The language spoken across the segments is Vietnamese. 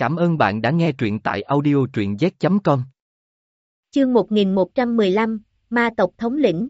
Cảm ơn bạn đã nghe truyện tại audio truyện z.com. Chương 1115, Ma tộc thống lĩnh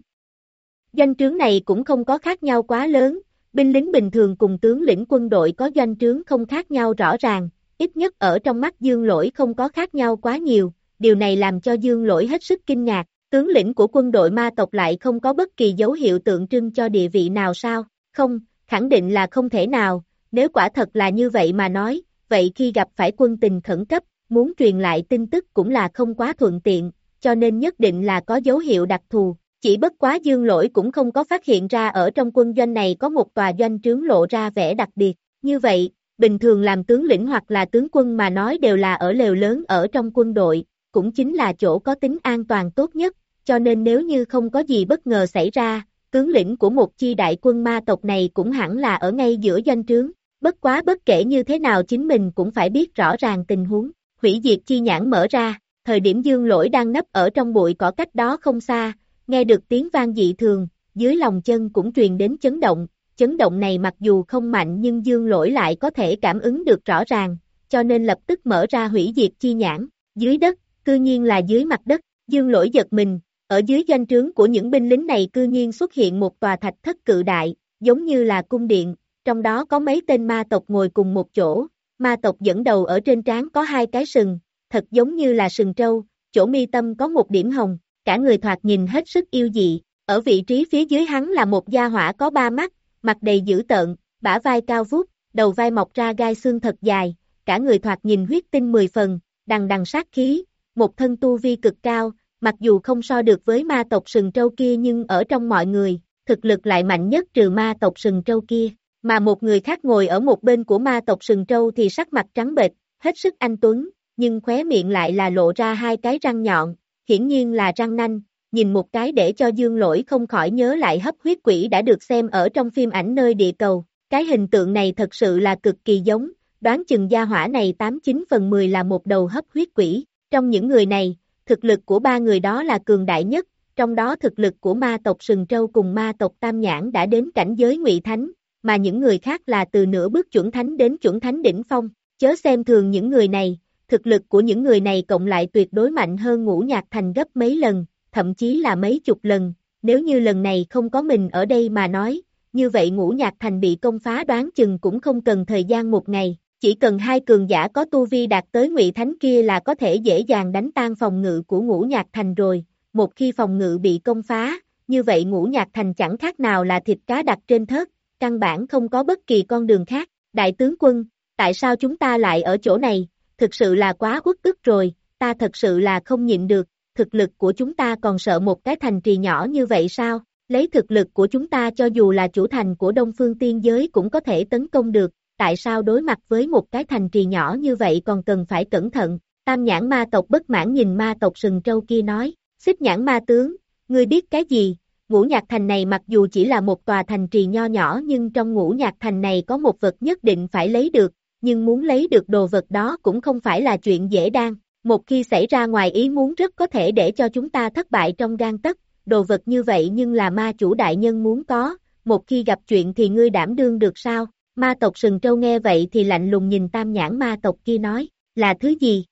Doanh trướng này cũng không có khác nhau quá lớn, binh lính bình thường cùng tướng lĩnh quân đội có doanh trướng không khác nhau rõ ràng, ít nhất ở trong mắt dương lỗi không có khác nhau quá nhiều, điều này làm cho dương lỗi hết sức kinh ngạc, tướng lĩnh của quân đội ma tộc lại không có bất kỳ dấu hiệu tượng trưng cho địa vị nào sao, không, khẳng định là không thể nào, nếu quả thật là như vậy mà nói, vậy khi gặp phải quân tình khẩn cấp, muốn truyền lại tin tức cũng là không quá thuận tiện, cho nên nhất định là có dấu hiệu đặc thù. Chỉ bất quá dương lỗi cũng không có phát hiện ra ở trong quân doanh này có một tòa doanh trướng lộ ra vẻ đặc biệt. Như vậy, bình thường làm tướng lĩnh hoặc là tướng quân mà nói đều là ở lều lớn ở trong quân đội, cũng chính là chỗ có tính an toàn tốt nhất, cho nên nếu như không có gì bất ngờ xảy ra, tướng lĩnh của một chi đại quân ma tộc này cũng hẳn là ở ngay giữa doanh trướng. Bất quá bất kể như thế nào chính mình cũng phải biết rõ ràng tình huống. Hủy diệt chi nhãn mở ra, thời điểm dương lỗi đang nấp ở trong bụi cỏ cách đó không xa, nghe được tiếng vang dị thường, dưới lòng chân cũng truyền đến chấn động. Chấn động này mặc dù không mạnh nhưng dương lỗi lại có thể cảm ứng được rõ ràng, cho nên lập tức mở ra hủy diệt chi nhãn. Dưới đất, cư nhiên là dưới mặt đất, dương lỗi giật mình, ở dưới doanh trướng của những binh lính này cư nhiên xuất hiện một tòa thạch thất cự đại, giống như là cung điện, trong đó có mấy tên ma tộc ngồi cùng một chỗ, ma tộc dẫn đầu ở trên trán có hai cái sừng, thật giống như là sừng trâu, chỗ mi tâm có một điểm hồng, cả người thoạt nhìn hết sức yêu dị, ở vị trí phía dưới hắn là một gia hỏa có ba mắt, mặt đầy dữ tợn, bả vai cao vút, đầu vai mọc ra gai xương thật dài, cả người thoạt nhìn huyết tinh mười phần, đằng đằng sát khí, một thân tu vi cực cao, mặc dù không so được với ma tộc sừng trâu kia nhưng ở trong mọi người, thực lực lại mạnh nhất trừ ma tộc sừng trâu kia. Mà một người khác ngồi ở một bên của ma tộc sừng trâu thì sắc mặt trắng bệch, hết sức anh tuấn, nhưng khóe miệng lại là lộ ra hai cái răng nhọn, hiển nhiên là răng nanh, nhìn một cái để cho dương lỗi không khỏi nhớ lại hấp huyết quỷ đã được xem ở trong phim ảnh nơi địa cầu. Cái hình tượng này thật sự là cực kỳ giống, đoán chừng gia hỏa này 89 phần 10 là một đầu hấp huyết quỷ. Trong những người này, thực lực của ba người đó là cường đại nhất, trong đó thực lực của ma tộc sừng trâu cùng ma tộc tam nhãn đã đến cảnh giới ngụy thánh, mà những người khác là từ nửa bước chuẩn thánh đến chuẩn thánh đỉnh phong, chớ xem thường những người này, thực lực của những người này cộng lại tuyệt đối mạnh hơn ngũ nhạc thành gấp mấy lần, thậm chí là mấy chục lần, nếu như lần này không có mình ở đây mà nói, như vậy ngũ nhạc thành bị công phá đoán chừng cũng không cần thời gian một ngày, chỉ cần hai cường giả có tu vi đạt tới ngụy thánh kia là có thể dễ dàng đánh tan phòng ngự của ngũ nhạc thành rồi, một khi phòng ngự bị công phá, như vậy ngũ nhạc thành chẳng khác nào là thịt cá đặt trên thớt, căn bản không có bất kỳ con đường khác. Đại tướng quân, tại sao chúng ta lại ở chỗ này, thực sự là quá quất ức rồi, ta thật sự là không nhịn được, thực lực của chúng ta còn sợ một cái thành trì nhỏ như vậy sao, lấy thực lực của chúng ta cho dù là chủ thành của Đông Phương Tiên Giới cũng có thể tấn công được, tại sao đối mặt với một cái thành trì nhỏ như vậy còn cần phải cẩn thận, tam nhãn ma tộc bất mãn nhìn ma tộc sừng trâu kia nói, xích nhãn ma tướng, ngươi biết cái gì, Ngũ nhạc thành này mặc dù chỉ là một tòa thành trì nho nhỏ nhưng trong ngũ nhạc thành này có một vật nhất định phải lấy được, nhưng muốn lấy được đồ vật đó cũng không phải là chuyện dễ dàng. Một khi xảy ra ngoài ý muốn rất có thể để cho chúng ta thất bại trong gan tất, đồ vật như vậy nhưng là ma chủ đại nhân muốn có, một khi gặp chuyện thì ngươi đảm đương được sao? Ma tộc sừng trâu nghe vậy thì lạnh lùng nhìn tam nhãn ma tộc kia nói, là thứ gì?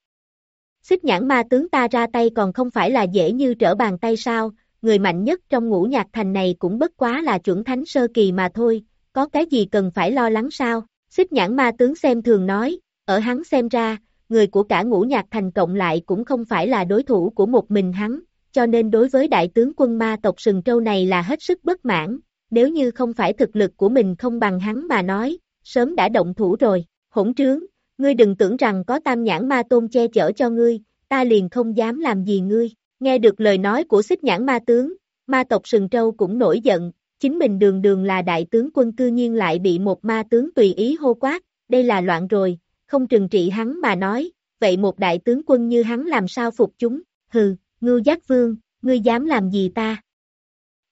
Xích nhãn ma tướng ta ra tay còn không phải là dễ như trở bàn tay sao, người mạnh nhất trong ngũ nhạc thành này cũng bất quá là chuẩn thánh sơ kỳ mà thôi, có cái gì cần phải lo lắng sao? Xích nhãn ma tướng xem thường nói, ở hắn xem ra, người của cả ngũ nhạc thành cộng lại cũng không phải là đối thủ của một mình hắn, cho nên đối với đại tướng quân ma tộc sừng trâu này là hết sức bất mãn, nếu như không phải thực lực của mình không bằng hắn mà nói, sớm đã động thủ rồi, hỗn trướng, ngươi đừng tưởng rằng có tam nhãn ma tôn che chở cho ngươi, ta liền không dám làm gì ngươi, Nghe được lời nói của xích nhãn ma tướng, ma tộc sừng trâu cũng nổi giận, chính mình đường đường là đại tướng quân cư nhiên lại bị một ma tướng tùy ý hô quát, đây là loạn rồi, không trừng trị hắn mà nói, vậy một đại tướng quân như hắn làm sao phục chúng, hừ, ngư giác vương, ngươi dám làm gì ta?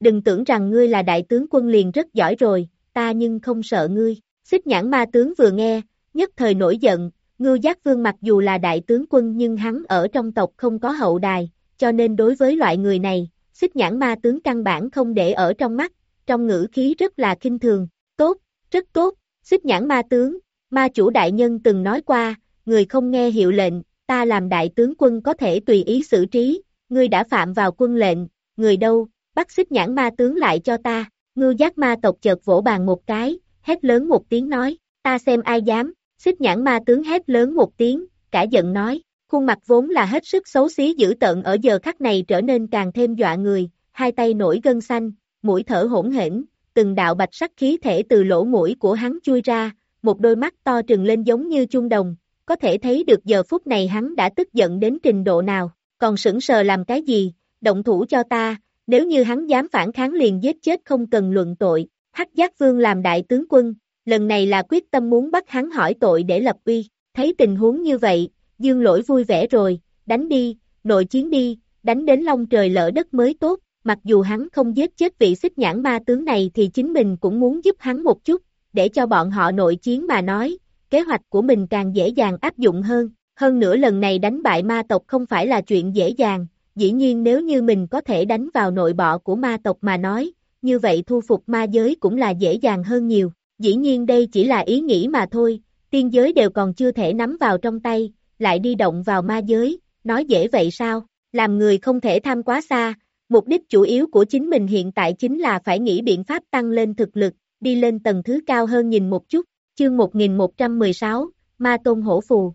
Đừng tưởng rằng ngươi là đại tướng quân liền rất giỏi rồi, ta nhưng không sợ ngươi, xích nhãn ma tướng vừa nghe, nhất thời nổi giận, ngư giác vương mặc dù là đại tướng quân nhưng hắn ở trong tộc không có hậu đài, cho nên đối với loại người này, xích nhãn ma tướng căn bản không để ở trong mắt, trong ngữ khí rất là kinh thường, tốt, rất tốt, xích nhãn ma tướng, ma chủ đại nhân từng nói qua, người không nghe hiệu lệnh, ta làm đại tướng quân có thể tùy ý xử trí, ngươi đã phạm vào quân lệnh, người đâu, bắt xích nhãn ma tướng lại cho ta, ngư giác ma tộc chợt vỗ bàn một cái, hét lớn một tiếng nói, ta xem ai dám, xích nhãn ma tướng hét lớn một tiếng, cả giận nói, khuôn mặt vốn là hết sức xấu xí dữ tợn ở giờ khắc này trở nên càng thêm dọa người, hai tay nổi gân xanh, mũi thở hỗn hển, từng đạo bạch sắc khí thể từ lỗ mũi của hắn chui ra, một đôi mắt to trừng lên giống như chuông đồng, có thể thấy được giờ phút này hắn đã tức giận đến trình độ nào, còn sững sờ làm cái gì, động thủ cho ta, nếu như hắn dám phản kháng liền giết chết không cần luận tội, Hắc Giác Vương làm đại tướng quân, lần này là quyết tâm muốn bắt hắn hỏi tội để lập uy, thấy tình huống như vậy, Dương Lỗi vui vẻ rồi, đánh đi, nội chiến đi, đánh đến long trời lỡ đất mới tốt, mặc dù hắn không giết chết vị xích nhãn ma tướng này thì chính mình cũng muốn giúp hắn một chút, để cho bọn họ nội chiến mà nói, kế hoạch của mình càng dễ dàng áp dụng hơn, hơn nữa lần này đánh bại ma tộc không phải là chuyện dễ dàng, dĩ nhiên nếu như mình có thể đánh vào nội bọ của ma tộc mà nói, như vậy thu phục ma giới cũng là dễ dàng hơn nhiều, dĩ nhiên đây chỉ là ý nghĩ mà thôi, tiên giới đều còn chưa thể nắm vào trong tay, lại đi động vào ma giới, nói dễ vậy sao, làm người không thể tham quá xa, mục đích chủ yếu của chính mình hiện tại chính là phải nghĩ biện pháp tăng lên thực lực, đi lên tầng thứ cao hơn nhìn một chút, chương 1116, Ma Tôn Hổ Phù.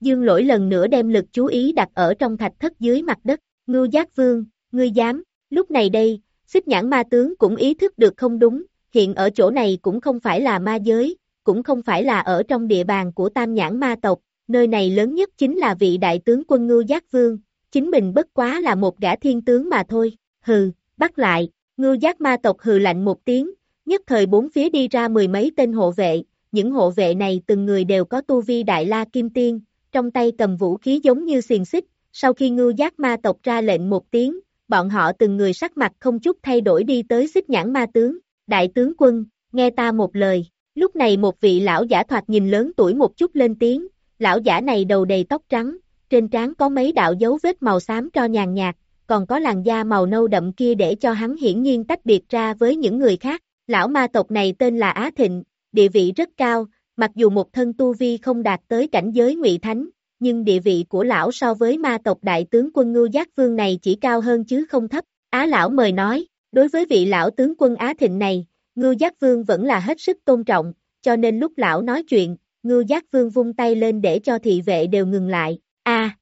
Dương lỗi lần nữa đem lực chú ý đặt ở trong thạch thất dưới mặt đất, ngưu giác vương, ngươi dám, lúc này đây, xích nhãn ma tướng cũng ý thức được không đúng, hiện ở chỗ này cũng không phải là ma giới, cũng không phải là ở trong địa bàn của tam nhãn ma tộc, nơi này lớn nhất chính là vị đại tướng quân ngưu giác vương, chính mình bất quá là một gã thiên tướng mà thôi, hừ, bắt lại, ngưu giác ma tộc hừ lạnh một tiếng, nhất thời bốn phía đi ra mười mấy tên hộ vệ, những hộ vệ này từng người đều có tu vi đại la kim tiên, trong tay cầm vũ khí giống như xiềng xích, sau khi ngưu giác ma tộc ra lệnh một tiếng, bọn họ từng người sắc mặt không chút thay đổi đi tới xích nhãn ma tướng, đại tướng quân, nghe ta một lời, lúc này một vị lão giả thoạt nhìn lớn tuổi một chút lên tiếng, lão giả này đầu đầy tóc trắng, trên trán có mấy đạo dấu vết màu xám cho nhàn nhạt, còn có làn da màu nâu đậm kia để cho hắn hiển nhiên tách biệt ra với những người khác, lão ma tộc này tên là Á Thịnh, địa vị rất cao, mặc dù một thân tu vi không đạt tới cảnh giới ngụy thánh, nhưng địa vị của lão so với ma tộc đại tướng quân ngưu giác vương này chỉ cao hơn chứ không thấp. Á lão mời nói, đối với vị lão tướng quân Á Thịnh này, ngưu giác vương vẫn là hết sức tôn trọng, cho nên lúc lão nói chuyện, ngưu giác vương vung tay lên để cho thị vệ đều ngừng lại, a! À,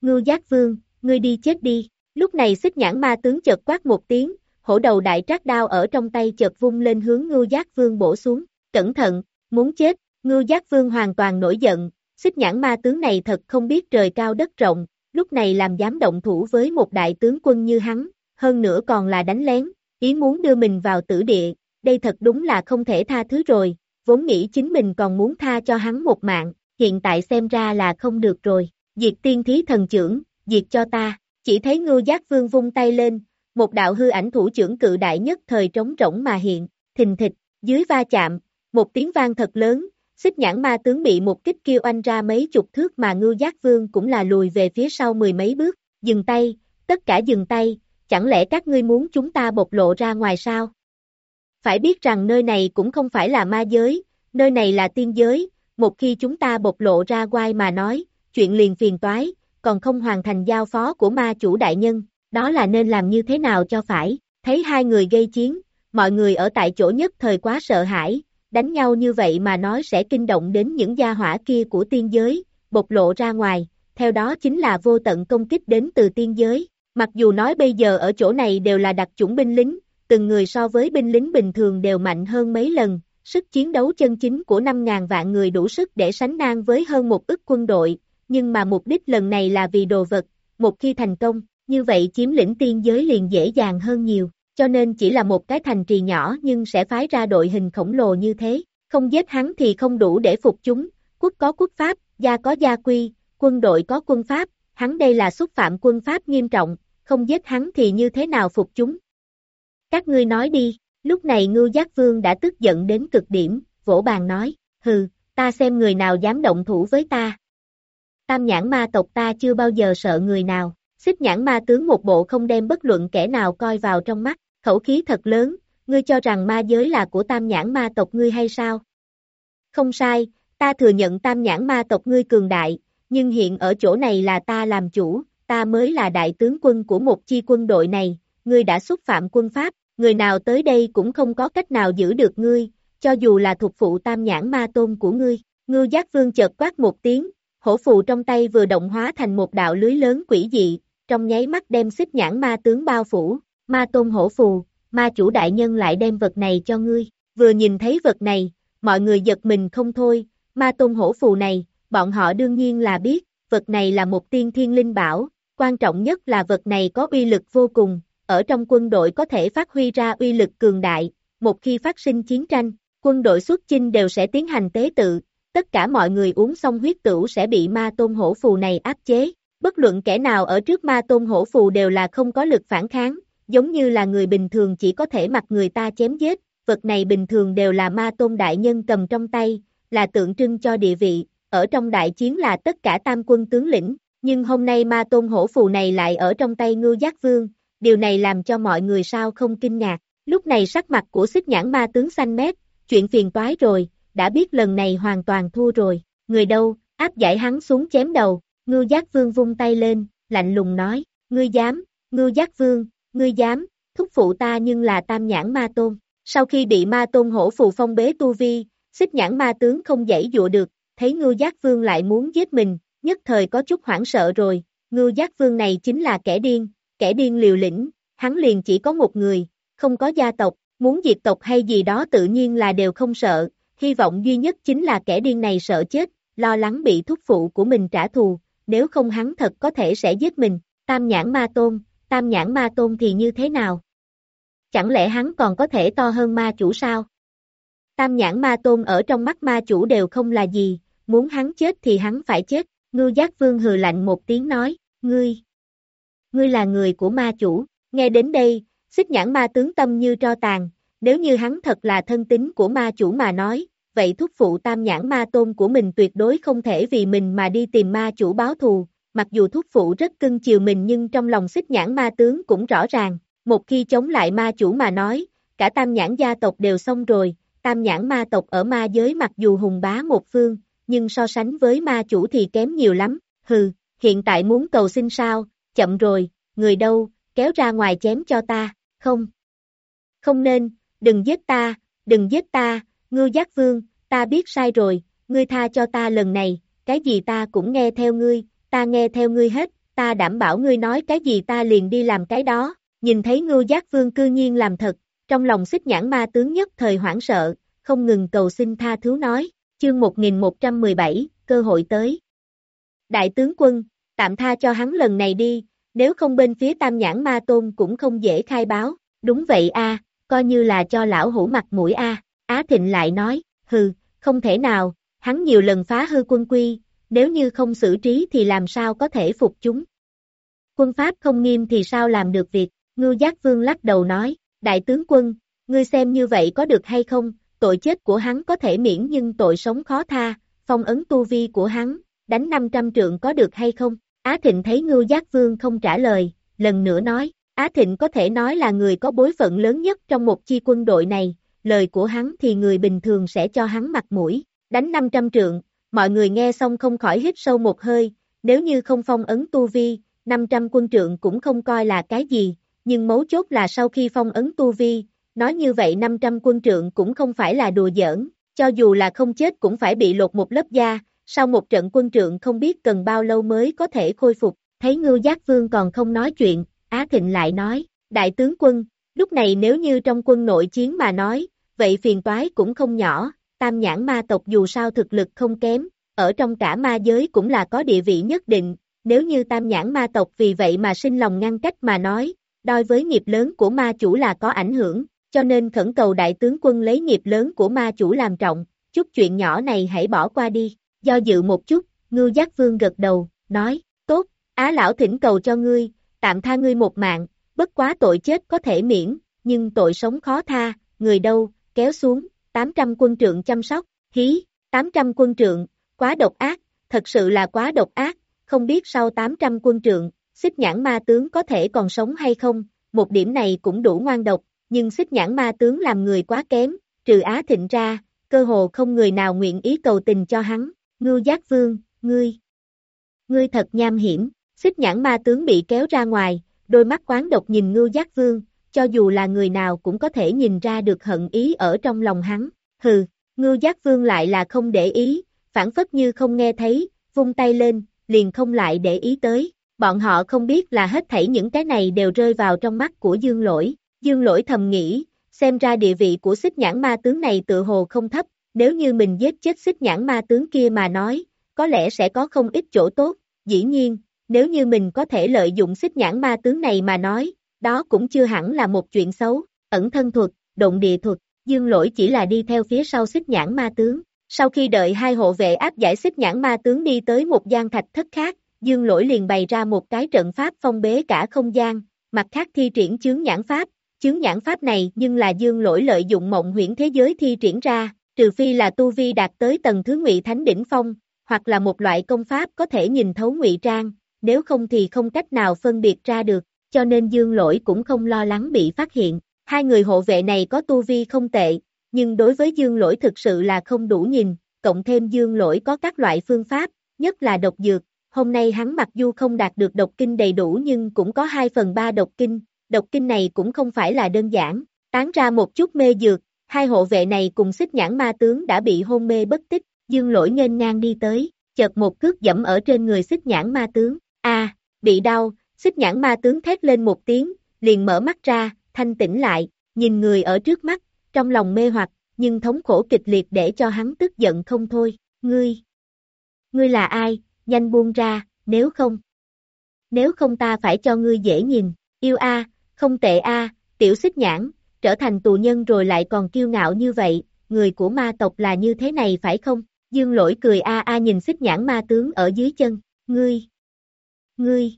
Ngưu giác vương, ngươi đi chết đi, lúc này xích nhãn ma tướng chợt quát một tiếng, hổ đầu đại trác đao ở trong tay chợt vung lên hướng ngưu giác vương bổ xuống, cẩn thận, muốn chết, ngưu giác vương hoàn toàn nổi giận, xích nhãn ma tướng này thật không biết trời cao đất rộng, lúc này làm dám động thủ với một đại tướng quân như hắn, hơn nữa còn là đánh lén, ý muốn đưa mình vào tử địa, đây thật đúng là không thể tha thứ rồi, vốn nghĩ chính mình còn muốn tha cho hắn một mạng, hiện tại xem ra là không được rồi, diệt tiên thí thần trưởng, diệt cho ta, chỉ thấy ngưu giác vương vung tay lên, một đạo hư ảnh thủ trưởng cự đại nhất thời trống rỗng mà hiện, thình thịch, dưới va chạm, một tiếng vang thật lớn, xích nhãn ma tướng bị một kích kêu anh ra mấy chục thước mà ngưu giác vương cũng là lùi về phía sau mười mấy bước, dừng tay, tất cả dừng tay, chẳng lẽ các ngươi muốn chúng ta bộc lộ ra ngoài sao? Phải biết rằng nơi này cũng không phải là ma giới, nơi này là tiên giới, một khi chúng ta bộc lộ ra ngoài mà nói, chuyện liền phiền toái, còn không hoàn thành giao phó của ma chủ đại nhân, đó là nên làm như thế nào cho phải, thấy hai người gây chiến, mọi người ở tại chỗ nhất thời quá sợ hãi, đánh nhau như vậy mà nói sẽ kinh động đến những gia hỏa kia của tiên giới, bộc lộ ra ngoài, theo đó chính là vô tận công kích đến từ tiên giới, mặc dù nói bây giờ ở chỗ này đều là đặc chủng binh lính, từng người so với binh lính bình thường đều mạnh hơn mấy lần, sức chiến đấu chân chính của 5.000 vạn người đủ sức để sánh ngang với hơn một ức quân đội, nhưng mà mục đích lần này là vì đồ vật, một khi thành công, như vậy chiếm lĩnh tiên giới liền dễ dàng hơn nhiều, cho nên chỉ là một cái thành trì nhỏ nhưng sẽ phái ra đội hình khổng lồ như thế, không giết hắn thì không đủ để phục chúng, quốc có quốc pháp, gia có gia quy, quân đội có quân pháp, hắn đây là xúc phạm quân pháp nghiêm trọng, không giết hắn thì như thế nào phục chúng. Các ngươi nói đi, lúc này ngưu giác vương đã tức giận đến cực điểm, vỗ bàn nói, hừ, ta xem người nào dám động thủ với ta. Tam nhãn ma tộc ta chưa bao giờ sợ người nào, xích nhãn ma tướng một bộ không đem bất luận kẻ nào coi vào trong mắt, khẩu khí thật lớn, ngươi cho rằng ma giới là của tam nhãn ma tộc ngươi hay sao? Không sai, ta thừa nhận tam nhãn ma tộc ngươi cường đại, nhưng hiện ở chỗ này là ta làm chủ, ta mới là đại tướng quân của một chi quân đội này, ngươi đã xúc phạm quân pháp, người nào tới đây cũng không có cách nào giữ được ngươi, cho dù là thuộc phụ tam nhãn ma tôn của ngươi. ngư giác vương chợt quát một tiếng, hổ phù trong tay vừa động hóa thành một đạo lưới lớn quỷ dị, trong nháy mắt đem xích nhãn ma tướng bao phủ, ma tôn hổ phù, ma chủ đại nhân lại đem vật này cho ngươi, vừa nhìn thấy vật này, mọi người giật mình không thôi, ma tôn hổ phù này, bọn họ đương nhiên là biết, vật này là một tiên thiên linh bảo, quan trọng nhất là vật này có uy lực vô cùng, ở trong quân đội có thể phát huy ra uy lực cường đại, một khi phát sinh chiến tranh, quân đội xuất chinh đều sẽ tiến hành tế tự, tất cả mọi người uống xong huyết tửu sẽ bị ma tôn hổ phù này áp chế, bất luận kẻ nào ở trước ma tôn hổ phù đều là không có lực phản kháng, giống như là người bình thường chỉ có thể mặc người ta chém giết, vật này bình thường đều là ma tôn đại nhân cầm trong tay, là tượng trưng cho địa vị, ở trong đại chiến là tất cả tam quân tướng lĩnh, nhưng hôm nay ma tôn hổ phù này lại ở trong tay ngư giác vương, điều này làm cho mọi người sao không kinh ngạc, lúc này sắc mặt của xích nhãn ma tướng xanh mét, chuyện phiền toái rồi, đã biết lần này hoàn toàn thua rồi, người đâu, áp giải hắn xuống chém đầu, ngưu giác vương vung tay lên, lạnh lùng nói, ngươi dám, ngưu giác vương, ngươi dám, thúc phụ ta nhưng là tam nhãn ma tôn, sau khi bị ma tôn hổ phù phong bế tu vi, xích nhãn ma tướng không dãy dụa được, thấy ngưu giác vương lại muốn giết mình, nhất thời có chút hoảng sợ rồi, ngưu giác vương này chính là kẻ điên, kẻ điên liều lĩnh, hắn liền chỉ có một người, không có gia tộc, muốn diệt tộc hay gì đó tự nhiên là đều không sợ, hy vọng duy nhất chính là kẻ điên này sợ chết, lo lắng bị thúc phụ của mình trả thù, nếu không hắn thật có thể sẽ giết mình, tam nhãn ma tôn, tam nhãn ma tôn thì như thế nào? Chẳng lẽ hắn còn có thể to hơn ma chủ sao? Tam nhãn ma tôn ở trong mắt ma chủ đều không là gì, muốn hắn chết thì hắn phải chết, ngư giác vương hừ lạnh một tiếng nói, ngươi, ngươi là người của ma chủ, nghe đến đây, xích nhãn ma tướng tâm như tro tàn, nếu như hắn thật là thân tính của ma chủ mà nói, vậy thúc phụ tam nhãn ma tôn của mình tuyệt đối không thể vì mình mà đi tìm ma chủ báo thù, mặc dù thúc phụ rất cưng chiều mình nhưng trong lòng xích nhãn ma tướng cũng rõ ràng, một khi chống lại ma chủ mà nói, cả tam nhãn gia tộc đều xong rồi, tam nhãn ma tộc ở ma giới mặc dù hùng bá một phương, nhưng so sánh với ma chủ thì kém nhiều lắm, hừ, hiện tại muốn cầu xin sao, chậm rồi, người đâu, kéo ra ngoài chém cho ta, không, không nên, đừng giết ta, đừng giết ta, ngư giác vương, ta biết sai rồi, ngươi tha cho ta lần này, cái gì ta cũng nghe theo ngươi, ta nghe theo ngươi hết, ta đảm bảo ngươi nói cái gì ta liền đi làm cái đó, nhìn thấy ngư giác vương cư nhiên làm thật, trong lòng xích nhãn ma tướng nhất thời hoảng sợ, không ngừng cầu xin tha thứ nói, chương 1117, cơ hội tới. Đại tướng quân, tạm tha cho hắn lần này đi, nếu không bên phía tam nhãn ma tôn cũng không dễ khai báo, đúng vậy a coi như là cho lão hủ mặt mũi a Á Thịnh lại nói, hừ, không thể nào, hắn nhiều lần phá hư quân quy, nếu như không xử trí thì làm sao có thể phục chúng. Quân pháp không nghiêm thì sao làm được việc, ngư giác vương lắc đầu nói, đại tướng quân, ngươi xem như vậy có được hay không, tội chết của hắn có thể miễn nhưng tội sống khó tha, phong ấn tu vi của hắn, đánh 500 trượng có được hay không, Á Thịnh thấy Ngưu giác vương không trả lời, lần nữa nói, Á Thịnh có thể nói là người có bối phận lớn nhất trong một chi quân đội này, lời của hắn thì người bình thường sẽ cho hắn mặt mũi, đánh 500 trượng, mọi người nghe xong không khỏi hít sâu một hơi, nếu như không phong ấn tu vi, 500 quân trượng cũng không coi là cái gì, nhưng mấu chốt là sau khi phong ấn tu vi, nói như vậy 500 quân trượng cũng không phải là đùa giỡn, cho dù là không chết cũng phải bị lột một lớp da, sau một trận quân trượng không biết cần bao lâu mới có thể khôi phục, thấy ngư giác vương còn không nói chuyện, Á Thịnh lại nói, đại tướng quân, lúc này nếu như trong quân nội chiến mà nói, vậy phiền toái cũng không nhỏ, tam nhãn ma tộc dù sao thực lực không kém, ở trong cả ma giới cũng là có địa vị nhất định, nếu như tam nhãn ma tộc vì vậy mà sinh lòng ngăn cách mà nói, đôi với nghiệp lớn của ma chủ là có ảnh hưởng, cho nên khẩn cầu đại tướng quân lấy nghiệp lớn của ma chủ làm trọng, chút chuyện nhỏ này hãy bỏ qua đi, do dự một chút, ngư giác vương gật đầu, nói, tốt, á lão thỉnh cầu cho ngươi, tạm tha ngươi một mạng, bất quá tội chết có thể miễn, nhưng tội sống khó tha, người đâu, kéo xuống, 800 quân trượng chăm sóc, hí, 800 quân trượng, quá độc ác, thật sự là quá độc ác, không biết sau 800 quân trượng, xích nhãn ma tướng có thể còn sống hay không, một điểm này cũng đủ ngoan độc, nhưng xích nhãn ma tướng làm người quá kém, trừ Á Thịnh ra, cơ hồ không người nào nguyện ý cầu tình cho hắn, ngưu giác vương, ngươi, ngươi thật nham hiểm, xích nhãn ma tướng bị kéo ra ngoài, đôi mắt quán độc nhìn ngưu giác vương, cho dù là người nào cũng có thể nhìn ra được hận ý ở trong lòng hắn, hừ, ngưu giác vương lại là không để ý, phản phất như không nghe thấy, vung tay lên, liền không lại để ý tới, bọn họ không biết là hết thảy những cái này đều rơi vào trong mắt của dương lỗi, dương lỗi thầm nghĩ, xem ra địa vị của xích nhãn ma tướng này tự hồ không thấp, nếu như mình giết chết xích nhãn ma tướng kia mà nói, có lẽ sẽ có không ít chỗ tốt, dĩ nhiên, nếu như mình có thể lợi dụng xích nhãn ma tướng này mà nói, đó cũng chưa hẳn là một chuyện xấu, ẩn thân thuật, động địa thuật, dương lỗi chỉ là đi theo phía sau xích nhãn ma tướng. Sau khi đợi hai hộ vệ áp giải xích nhãn ma tướng đi tới một gian thạch thất khác, dương lỗi liền bày ra một cái trận pháp phong bế cả không gian, mặt khác thi triển chướng nhãn pháp, chướng nhãn pháp này nhưng là dương lỗi lợi dụng mộng huyễn thế giới thi triển ra, trừ phi là tu vi đạt tới tầng thứ ngụy thánh đỉnh phong, hoặc là một loại công pháp có thể nhìn thấu ngụy trang, nếu không thì không cách nào phân biệt ra được, cho nên dương lỗi cũng không lo lắng bị phát hiện. Hai người hộ vệ này có tu vi không tệ, nhưng đối với dương lỗi thực sự là không đủ nhìn, cộng thêm dương lỗi có các loại phương pháp, nhất là độc dược. Hôm nay hắn mặc dù không đạt được độc kinh đầy đủ nhưng cũng có 2 phần 3 độc kinh, độc kinh này cũng không phải là đơn giản, tán ra một chút mê dược, hai hộ vệ này cùng xích nhãn ma tướng đã bị hôn mê bất tích, dương lỗi nghênh ngang đi tới, chợt một cước dẫm ở trên người xích nhãn ma tướng, a bị đau, xích nhãn ma tướng thét lên một tiếng, liền mở mắt ra, thanh tỉnh lại, nhìn người ở trước mắt, trong lòng mê hoặc, nhưng thống khổ kịch liệt để cho hắn tức giận không thôi, ngươi, ngươi là ai, nhanh buông ra, nếu không, nếu không ta phải cho ngươi dễ nhìn, yêu a, không tệ a, tiểu xích nhãn, trở thành tù nhân rồi lại còn kiêu ngạo như vậy, người của ma tộc là như thế này phải không? Dương lỗi cười a a nhìn xích nhãn ma tướng ở dưới chân, ngươi, ngươi,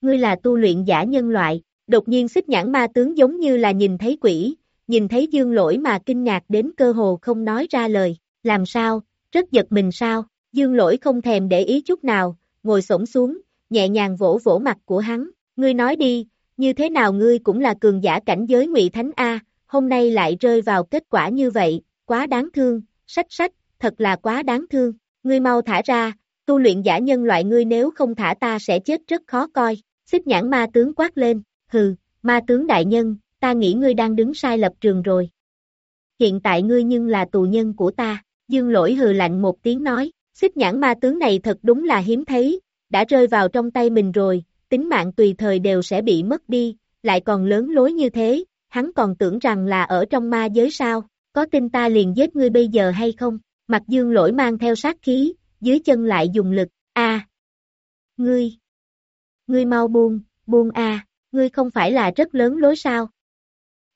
ngươi là tu luyện giả nhân loại, đột nhiên xích nhãn ma tướng giống như là nhìn thấy quỷ, nhìn thấy dương lỗi mà kinh ngạc đến cơ hồ không nói ra lời, làm sao, rất giật mình sao, dương lỗi không thèm để ý chút nào, ngồi xổm xuống, nhẹ nhàng vỗ vỗ mặt của hắn, ngươi nói đi, như thế nào ngươi cũng là cường giả cảnh giới ngụy Thánh A, hôm nay lại rơi vào kết quả như vậy, quá đáng thương, sách sách, thật là quá đáng thương, ngươi mau thả ra, tu luyện giả nhân loại ngươi nếu không thả ta sẽ chết rất khó coi, xích nhãn ma tướng quát lên, hừ, ma tướng đại nhân, ta nghĩ ngươi đang đứng sai lập trường rồi. Hiện tại ngươi nhưng là tù nhân của ta, dương lỗi hừ lạnh một tiếng nói, xích nhãn ma tướng này thật đúng là hiếm thấy, đã rơi vào trong tay mình rồi, tính mạng tùy thời đều sẽ bị mất đi, lại còn lớn lối như thế, hắn còn tưởng rằng là ở trong ma giới sao, có tin ta liền giết ngươi bây giờ hay không, mặt dương lỗi mang theo sát khí, dưới chân lại dùng lực, a ngươi, ngươi mau buông, buông a ngươi không phải là rất lớn lối sao,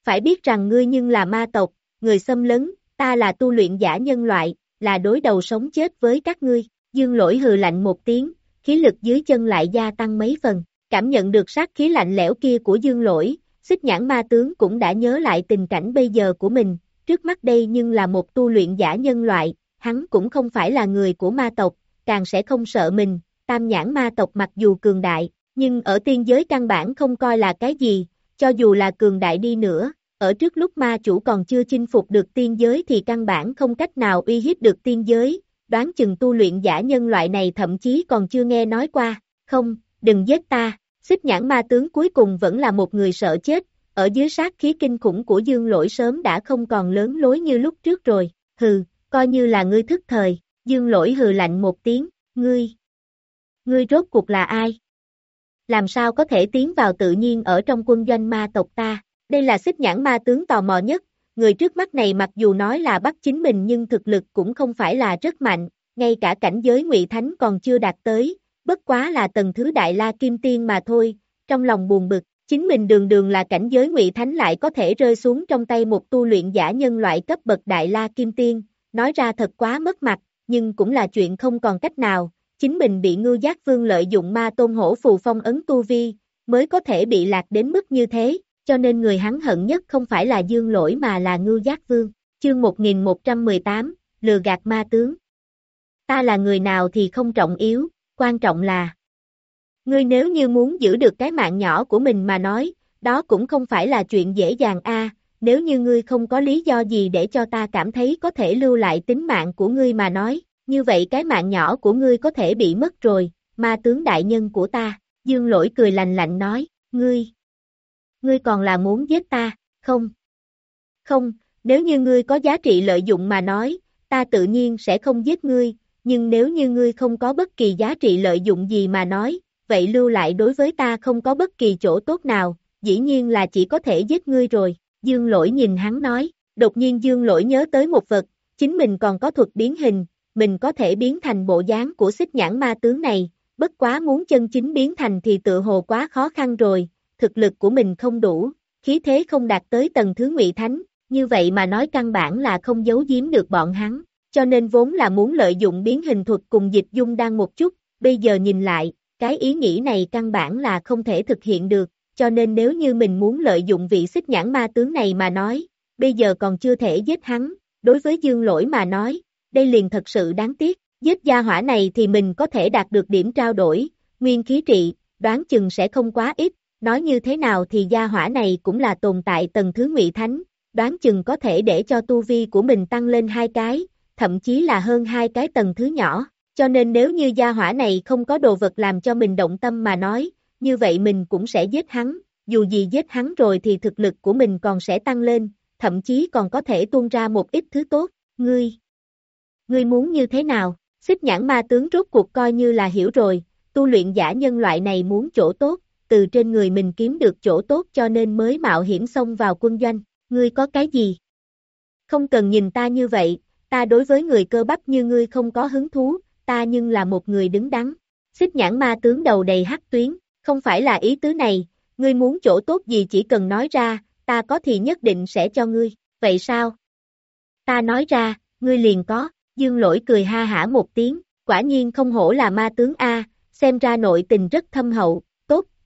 phải biết rằng ngươi nhưng là ma tộc, người xâm lấn, ta là tu luyện giả nhân loại, là đối đầu sống chết với các ngươi, dương lỗi hừ lạnh một tiếng, khí lực dưới chân lại gia tăng mấy phần, cảm nhận được sát khí lạnh lẽo kia của dương lỗi, xích nhãn ma tướng cũng đã nhớ lại tình cảnh bây giờ của mình, trước mắt đây nhưng là một tu luyện giả nhân loại, hắn cũng không phải là người của ma tộc, càng sẽ không sợ mình, tam nhãn ma tộc mặc dù cường đại, nhưng ở tiên giới căn bản không coi là cái gì, cho dù là cường đại đi nữa, ở trước lúc ma chủ còn chưa chinh phục được tiên giới thì căn bản không cách nào uy hiếp được tiên giới, đoán chừng tu luyện giả nhân loại này thậm chí còn chưa nghe nói qua, không, đừng giết ta, xích nhãn ma tướng cuối cùng vẫn là một người sợ chết, ở dưới sát khí kinh khủng của dương lỗi sớm đã không còn lớn lối như lúc trước rồi, hừ, coi như là ngươi thức thời, dương lỗi hừ lạnh một tiếng, ngươi, ngươi rốt cuộc là ai? Làm sao có thể tiến vào tự nhiên ở trong quân doanh ma tộc ta, đây là xích nhãn ma tướng tò mò nhất, người trước mắt này mặc dù nói là bắt chính mình nhưng thực lực cũng không phải là rất mạnh, ngay cả cảnh giới ngụy Thánh còn chưa đạt tới, bất quá là tầng thứ đại la kim tiên mà thôi, trong lòng buồn bực, chính mình đường đường là cảnh giới ngụy Thánh lại có thể rơi xuống trong tay một tu luyện giả nhân loại cấp bậc đại la kim tiên, nói ra thật quá mất mặt, nhưng cũng là chuyện không còn cách nào, chính mình bị ngư giác vương lợi dụng ma tôn hổ phù phong ấn tu vi, mới có thể bị lạc đến mức như thế, cho nên người hắn hận nhất không phải là dương lỗi mà là ngưu giác vương. Chương 1118, lừa gạt ma tướng. Ta là người nào thì không trọng yếu, quan trọng là Ngươi nếu như muốn giữ được cái mạng nhỏ của mình mà nói, đó cũng không phải là chuyện dễ dàng a. nếu như ngươi không có lý do gì để cho ta cảm thấy có thể lưu lại tính mạng của ngươi mà nói, như vậy cái mạng nhỏ của ngươi có thể bị mất rồi, ma tướng đại nhân của ta, dương lỗi cười lành lạnh nói, ngươi, ngươi còn là muốn giết ta, không? Không, nếu như ngươi có giá trị lợi dụng mà nói, ta tự nhiên sẽ không giết ngươi, nhưng nếu như ngươi không có bất kỳ giá trị lợi dụng gì mà nói, vậy lưu lại đối với ta không có bất kỳ chỗ tốt nào, dĩ nhiên là chỉ có thể giết ngươi rồi. Dương lỗi nhìn hắn nói, đột nhiên dương lỗi nhớ tới một vật, chính mình còn có thuật biến hình, mình có thể biến thành bộ dáng của xích nhãn ma tướng này, bất quá muốn chân chính biến thành thì tự hồ quá khó khăn rồi, thực lực của mình không đủ, khí thế không đạt tới tầng thứ ngụy thánh, như vậy mà nói căn bản là không giấu giếm được bọn hắn, cho nên vốn là muốn lợi dụng biến hình thuật cùng dịch dung đang một chút, bây giờ nhìn lại, cái ý nghĩ này căn bản là không thể thực hiện được, cho nên nếu như mình muốn lợi dụng vị xích nhãn ma tướng này mà nói, bây giờ còn chưa thể giết hắn, đối với dương lỗi mà nói, đây liền thật sự đáng tiếc, giết gia hỏa này thì mình có thể đạt được điểm trao đổi, nguyên khí trị, đoán chừng sẽ không quá ít, nói như thế nào thì gia hỏa này cũng là tồn tại tầng thứ ngụy thánh, đoán chừng có thể để cho tu vi của mình tăng lên hai cái, thậm chí là hơn hai cái tầng thứ nhỏ, cho nên nếu như gia hỏa này không có đồ vật làm cho mình động tâm mà nói, như vậy mình cũng sẽ giết hắn, dù gì giết hắn rồi thì thực lực của mình còn sẽ tăng lên, thậm chí còn có thể tuôn ra một ít thứ tốt, ngươi. Ngươi muốn như thế nào? Xích nhãn ma tướng rốt cuộc coi như là hiểu rồi, tu luyện giả nhân loại này muốn chỗ tốt, từ trên người mình kiếm được chỗ tốt cho nên mới mạo hiểm xông vào quân doanh, ngươi có cái gì? Không cần nhìn ta như vậy, ta đối với người cơ bắp như ngươi không có hứng thú, ta nhưng là một người đứng đắn. Xích nhãn ma tướng đầu đầy hắc tuyến, không phải là ý tứ này, ngươi muốn chỗ tốt gì chỉ cần nói ra, ta có thì nhất định sẽ cho ngươi, vậy sao? Ta nói ra, ngươi liền có, dương lỗi cười ha hả một tiếng, quả nhiên không hổ là ma tướng A, xem ra nội tình rất thâm hậu,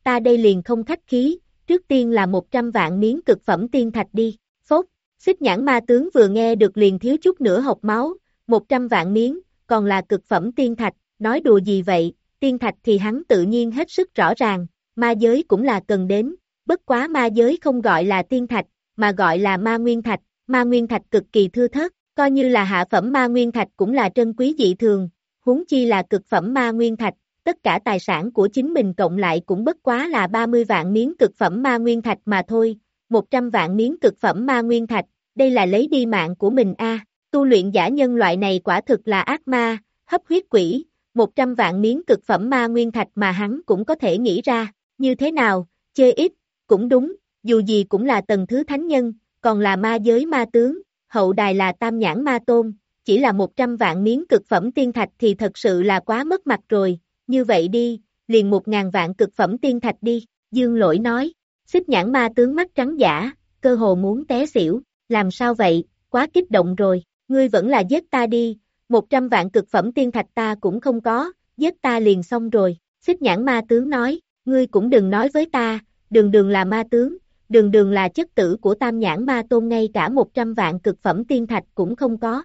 ta đây liền không khách khí, trước tiên là 100 vạn miếng cực phẩm tiên thạch đi, phốt, xích nhãn ma tướng vừa nghe được liền thiếu chút nữa hộc máu, 100 vạn miếng, còn là cực phẩm tiên thạch, nói đùa gì vậy, tiên thạch thì hắn tự nhiên hết sức rõ ràng, ma giới cũng là cần đến, bất quá ma giới không gọi là tiên thạch, mà gọi là ma nguyên thạch, ma nguyên thạch cực kỳ thưa thớt, coi như là hạ phẩm ma nguyên thạch cũng là trân quý dị thường, huống chi là cực phẩm ma nguyên thạch, tất cả tài sản của chính mình cộng lại cũng bất quá là 30 vạn miếng cực phẩm ma nguyên thạch mà thôi, 100 vạn miếng cực phẩm ma nguyên thạch, đây là lấy đi mạng của mình a. Tu luyện giả nhân loại này quả thực là ác ma, hấp huyết quỷ, 100 vạn miếng cực phẩm ma nguyên thạch mà hắn cũng có thể nghĩ ra, như thế nào, chê ít, cũng đúng, dù gì cũng là tầng thứ thánh nhân, còn là ma giới ma tướng, hậu đài là tam nhãn ma tôn, chỉ là 100 vạn miếng cực phẩm tiên thạch thì thật sự là quá mất mặt rồi, như vậy đi, liền một ngàn vạn cực phẩm tiên thạch đi, dương lỗi nói, xích nhãn ma tướng mắt trắng giả, cơ hồ muốn té xỉu, làm sao vậy, quá kích động rồi, ngươi vẫn là giết ta đi, 100 vạn cực phẩm tiên thạch ta cũng không có, giết ta liền xong rồi, xích nhãn ma tướng nói, ngươi cũng đừng nói với ta, đường đường là ma tướng, đường đường là chất tử của tam nhãn ma tôn ngay cả 100 vạn cực phẩm tiên thạch cũng không có.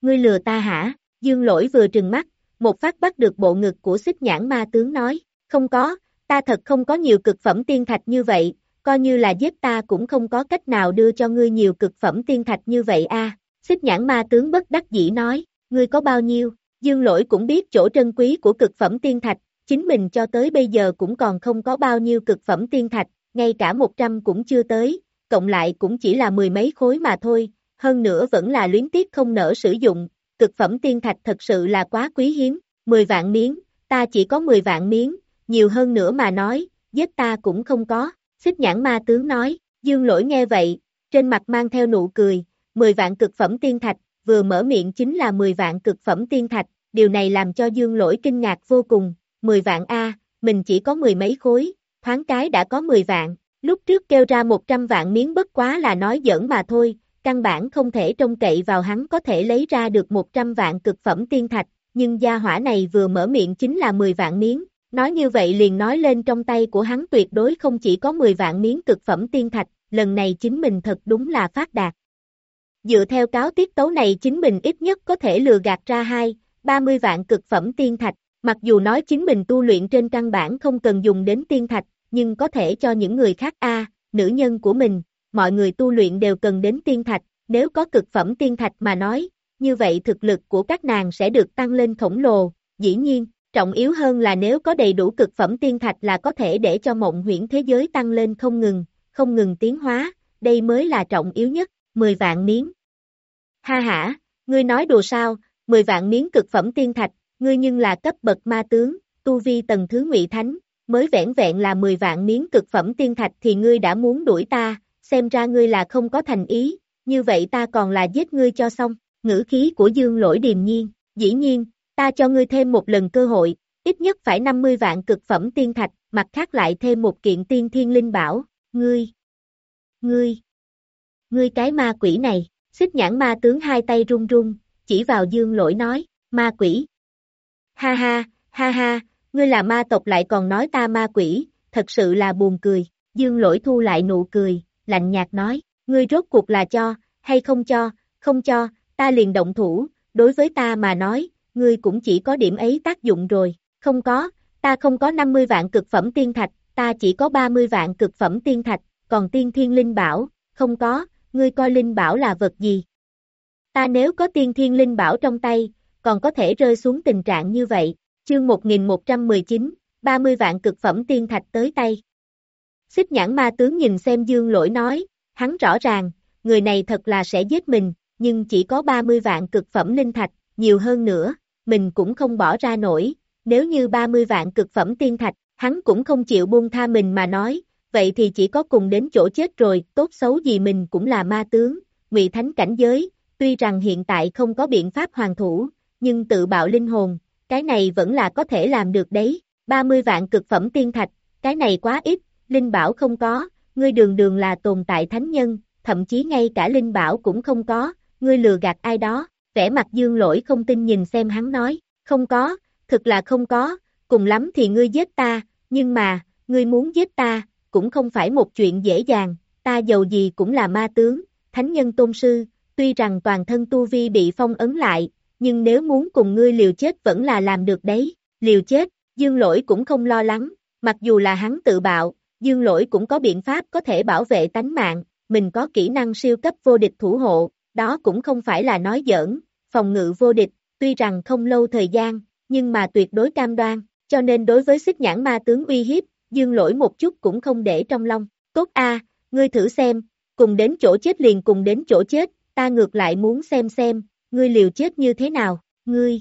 Ngươi lừa ta hả? Dương lỗi vừa trừng mắt, một phát bắt được bộ ngực của xích nhãn ma tướng nói, không có, ta thật không có nhiều cực phẩm tiên thạch như vậy, coi như là giết ta cũng không có cách nào đưa cho ngươi nhiều cực phẩm tiên thạch như vậy a. Xích nhãn ma tướng bất đắc dĩ nói, ngươi có bao nhiêu, dương lỗi cũng biết chỗ trân quý của cực phẩm tiên thạch, chính mình cho tới bây giờ cũng còn không có bao nhiêu cực phẩm tiên thạch, ngay cả 100 cũng chưa tới, cộng lại cũng chỉ là mười mấy khối mà thôi, hơn nữa vẫn là luyến tiếc không nỡ sử dụng, cực phẩm tiên thạch thật sự là quá quý hiếm, 10 vạn miếng, ta chỉ có 10 vạn miếng, nhiều hơn nữa mà nói, giết ta cũng không có, xích nhãn ma tướng nói, dương lỗi nghe vậy, trên mặt mang theo nụ cười, 10 vạn cực phẩm tiên thạch, vừa mở miệng chính là 10 vạn cực phẩm tiên thạch, điều này làm cho dương lỗi kinh ngạc vô cùng, 10 vạn A, mình chỉ có mười mấy khối, thoáng cái đã có 10 vạn, lúc trước kêu ra 100 vạn miếng bất quá là nói giỡn mà thôi, căn bản không thể trông cậy vào hắn có thể lấy ra được 100 vạn cực phẩm tiên thạch, nhưng gia hỏa này vừa mở miệng chính là 10 vạn miếng, nói như vậy liền nói lên trong tay của hắn tuyệt đối không chỉ có 10 vạn miếng cực phẩm tiên thạch, lần này chính mình thật đúng là phát đạt. Dựa theo cáo tiết tấu này chính mình ít nhất có thể lừa gạt ra hai, 30 vạn cực phẩm tiên thạch, mặc dù nói chính mình tu luyện trên căn bản không cần dùng đến tiên thạch, nhưng có thể cho những người khác a nữ nhân của mình, mọi người tu luyện đều cần đến tiên thạch, nếu có cực phẩm tiên thạch mà nói, như vậy thực lực của các nàng sẽ được tăng lên khổng lồ, dĩ nhiên, trọng yếu hơn là nếu có đầy đủ cực phẩm tiên thạch là có thể để cho mộng huyễn thế giới tăng lên không ngừng, không ngừng tiến hóa, đây mới là trọng yếu nhất, 10 vạn miếng. Ha ha, ngươi nói đùa sao, 10 vạn miếng cực phẩm tiên thạch, ngươi nhưng là cấp bậc ma tướng, tu vi tầng thứ ngụy thánh, mới vẹn vẹn là 10 vạn miếng cực phẩm tiên thạch thì ngươi đã muốn đuổi ta, xem ra ngươi là không có thành ý, như vậy ta còn là giết ngươi cho xong, ngữ khí của dương lỗi điềm nhiên, dĩ nhiên, ta cho ngươi thêm một lần cơ hội, ít nhất phải 50 vạn cực phẩm tiên thạch, mặt khác lại thêm một kiện tiên thiên linh bảo, ngươi, ngươi, ngươi cái ma quỷ này, xích nhãn ma tướng hai tay run run, chỉ vào dương lỗi nói, ma quỷ. Ha ha, ha ha, ngươi là ma tộc lại còn nói ta ma quỷ, thật sự là buồn cười, dương lỗi thu lại nụ cười, lạnh nhạt nói, ngươi rốt cuộc là cho, hay không cho, không cho, ta liền động thủ, đối với ta mà nói, ngươi cũng chỉ có điểm ấy tác dụng rồi, không có, ta không có 50 vạn cực phẩm tiên thạch, ta chỉ có 30 vạn cực phẩm tiên thạch, còn tiên thiên linh bảo, không có, ngươi coi linh bảo là vật gì? Ta nếu có tiên thiên linh bảo trong tay, còn có thể rơi xuống tình trạng như vậy, chương 1119, 30 vạn cực phẩm tiên thạch tới tay. Xích nhãn ma tướng nhìn xem dương lỗi nói, hắn rõ ràng, người này thật là sẽ giết mình, nhưng chỉ có 30 vạn cực phẩm linh thạch, nhiều hơn nữa, mình cũng không bỏ ra nổi, nếu như 30 vạn cực phẩm tiên thạch, hắn cũng không chịu buông tha mình mà nói, vậy thì chỉ có cùng đến chỗ chết rồi, tốt xấu gì mình cũng là ma tướng, ngụy thánh cảnh giới, tuy rằng hiện tại không có biện pháp hoàn thủ, nhưng tự bạo linh hồn, cái này vẫn là có thể làm được đấy, 30 vạn cực phẩm tiên thạch, cái này quá ít, linh bảo không có, ngươi đường đường là tồn tại thánh nhân, thậm chí ngay cả linh bảo cũng không có, ngươi lừa gạt ai đó, vẻ mặt dương lỗi không tin nhìn xem hắn nói, không có, thực là không có, cùng lắm thì ngươi giết ta, nhưng mà, ngươi muốn giết ta, cũng không phải một chuyện dễ dàng, ta giàu gì cũng là ma tướng, thánh nhân tôn sư, tuy rằng toàn thân tu vi bị phong ấn lại, nhưng nếu muốn cùng ngươi liều chết vẫn là làm được đấy, liều chết, dương lỗi cũng không lo lắng, mặc dù là hắn tự bạo, dương lỗi cũng có biện pháp có thể bảo vệ tánh mạng, mình có kỹ năng siêu cấp vô địch thủ hộ, đó cũng không phải là nói giỡn, phòng ngự vô địch, tuy rằng không lâu thời gian, nhưng mà tuyệt đối cam đoan, cho nên đối với xích nhãn ma tướng uy hiếp, dương lỗi một chút cũng không để trong lòng, tốt a ngươi thử xem, cùng đến chỗ chết liền cùng đến chỗ chết, ta ngược lại muốn xem xem, ngươi liều chết như thế nào, ngươi,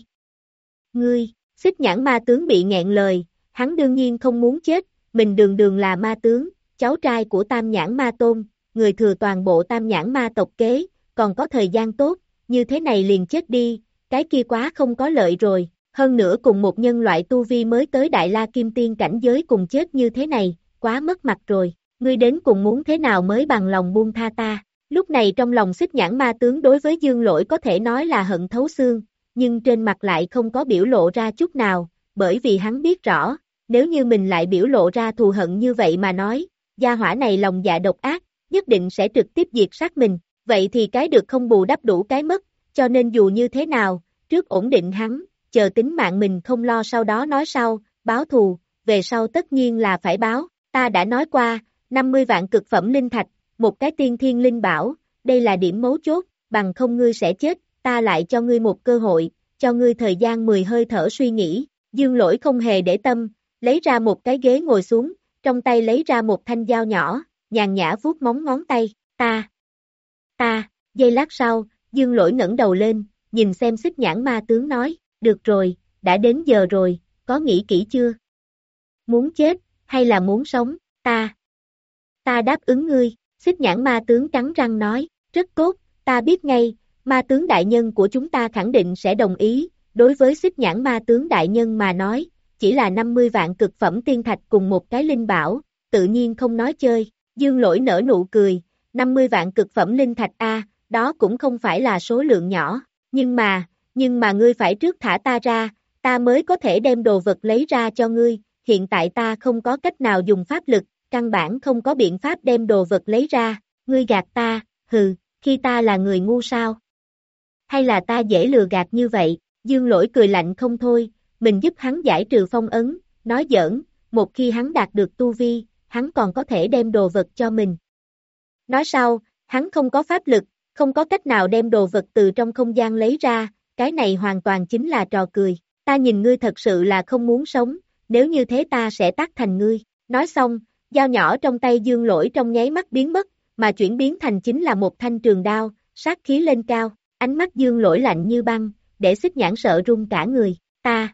ngươi, xích nhãn ma tướng bị nghẹn lời, hắn đương nhiên không muốn chết, mình đường đường là ma tướng, cháu trai của tam nhãn ma tôn, người thừa toàn bộ tam nhãn ma tộc kế, còn có thời gian tốt, như thế này liền chết đi, cái kia quá không có lợi rồi, hơn nữa cùng một nhân loại tu vi mới tới Đại La Kim Tiên cảnh giới cùng chết như thế này, quá mất mặt rồi, ngươi đến cùng muốn thế nào mới bằng lòng buông tha ta. Lúc này trong lòng xích nhãn ma tướng đối với dương lỗi có thể nói là hận thấu xương, nhưng trên mặt lại không có biểu lộ ra chút nào, bởi vì hắn biết rõ, nếu như mình lại biểu lộ ra thù hận như vậy mà nói, gia hỏa này lòng dạ độc ác, nhất định sẽ trực tiếp diệt sát mình, vậy thì cái được không bù đắp đủ cái mất, cho nên dù như thế nào, trước ổn định hắn, chờ tính mạng mình không lo sau đó nói sau, báo thù, về sau tất nhiên là phải báo, ta đã nói qua, 50 vạn cực phẩm linh thạch, một cái tiên thiên linh bảo, đây là điểm mấu chốt, bằng không ngươi sẽ chết, ta lại cho ngươi một cơ hội, cho ngươi thời gian 10 hơi thở suy nghĩ, dương lỗi không hề để tâm, lấy ra một cái ghế ngồi xuống, trong tay lấy ra một thanh dao nhỏ, nhàn nhã vuốt móng ngón tay, ta, ta, giây lát sau, dương lỗi ngẩng đầu lên, nhìn xem xích nhãn ma tướng nói, được rồi, đã đến giờ rồi, có nghĩ kỹ chưa? Muốn chết, hay là muốn sống, ta? Ta đáp ứng ngươi, xích nhãn ma tướng cắn răng nói, rất tốt, ta biết ngay, ma tướng đại nhân của chúng ta khẳng định sẽ đồng ý, đối với xích nhãn ma tướng đại nhân mà nói, chỉ là 50 vạn cực phẩm tiên thạch cùng một cái linh bảo, tự nhiên không nói chơi, dương lỗi nở nụ cười, 50 vạn cực phẩm linh thạch A, đó cũng không phải là số lượng nhỏ, nhưng mà, nhưng mà ngươi phải trước thả ta ra, ta mới có thể đem đồ vật lấy ra cho ngươi, hiện tại ta không có cách nào dùng pháp lực, căn bản không có biện pháp đem đồ vật lấy ra, ngươi gạt ta, hừ, khi ta là người ngu sao? Hay là ta dễ lừa gạt như vậy, dương lỗi cười lạnh không thôi, mình giúp hắn giải trừ phong ấn, nói giỡn, một khi hắn đạt được tu vi, hắn còn có thể đem đồ vật cho mình. Nói sau, hắn không có pháp lực, không có cách nào đem đồ vật từ trong không gian lấy ra, cái này hoàn toàn chính là trò cười. Ta nhìn ngươi thật sự là không muốn sống, nếu như thế ta sẽ tắt thành ngươi. Nói xong, dao nhỏ trong tay dương lỗi trong nháy mắt biến mất, mà chuyển biến thành chính là một thanh trường đao, sát khí lên cao, ánh mắt dương lỗi lạnh như băng, để xích nhãn sợ run cả người, ta.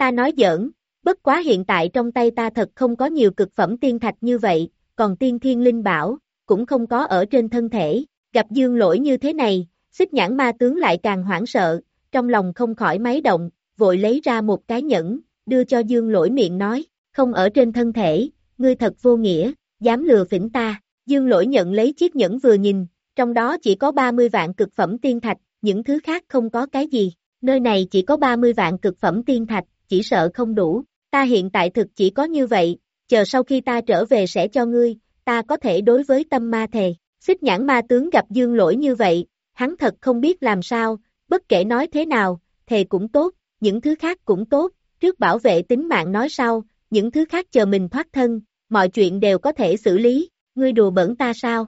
Ta nói giỡn, bất quá hiện tại trong tay ta thật không có nhiều cực phẩm tiên thạch như vậy, còn tiên thiên linh bảo, cũng không có ở trên thân thể, gặp dương lỗi như thế này, xích nhãn ma tướng lại càng hoảng sợ, trong lòng không khỏi máy động, vội lấy ra một cái nhẫn, đưa cho dương lỗi miệng nói, không ở trên thân thể, ngươi thật vô nghĩa, dám lừa phỉnh ta, dương lỗi nhận lấy chiếc nhẫn vừa nhìn, trong đó chỉ có 30 vạn cực phẩm tiên thạch, những thứ khác không có cái gì, nơi này chỉ có 30 vạn cực phẩm tiên thạch, chỉ sợ không đủ, ta hiện tại thực chỉ có như vậy, chờ sau khi ta trở về sẽ cho ngươi, ta có thể đối với tâm ma thề, xích nhãn ma tướng gặp dương lỗi như vậy, hắn thật không biết làm sao, bất kể nói thế nào, thề cũng tốt, những thứ khác cũng tốt, trước bảo vệ tính mạng nói sau, những thứ khác chờ mình thoát thân, mọi chuyện đều có thể xử lý, ngươi đùa bẩn ta sao?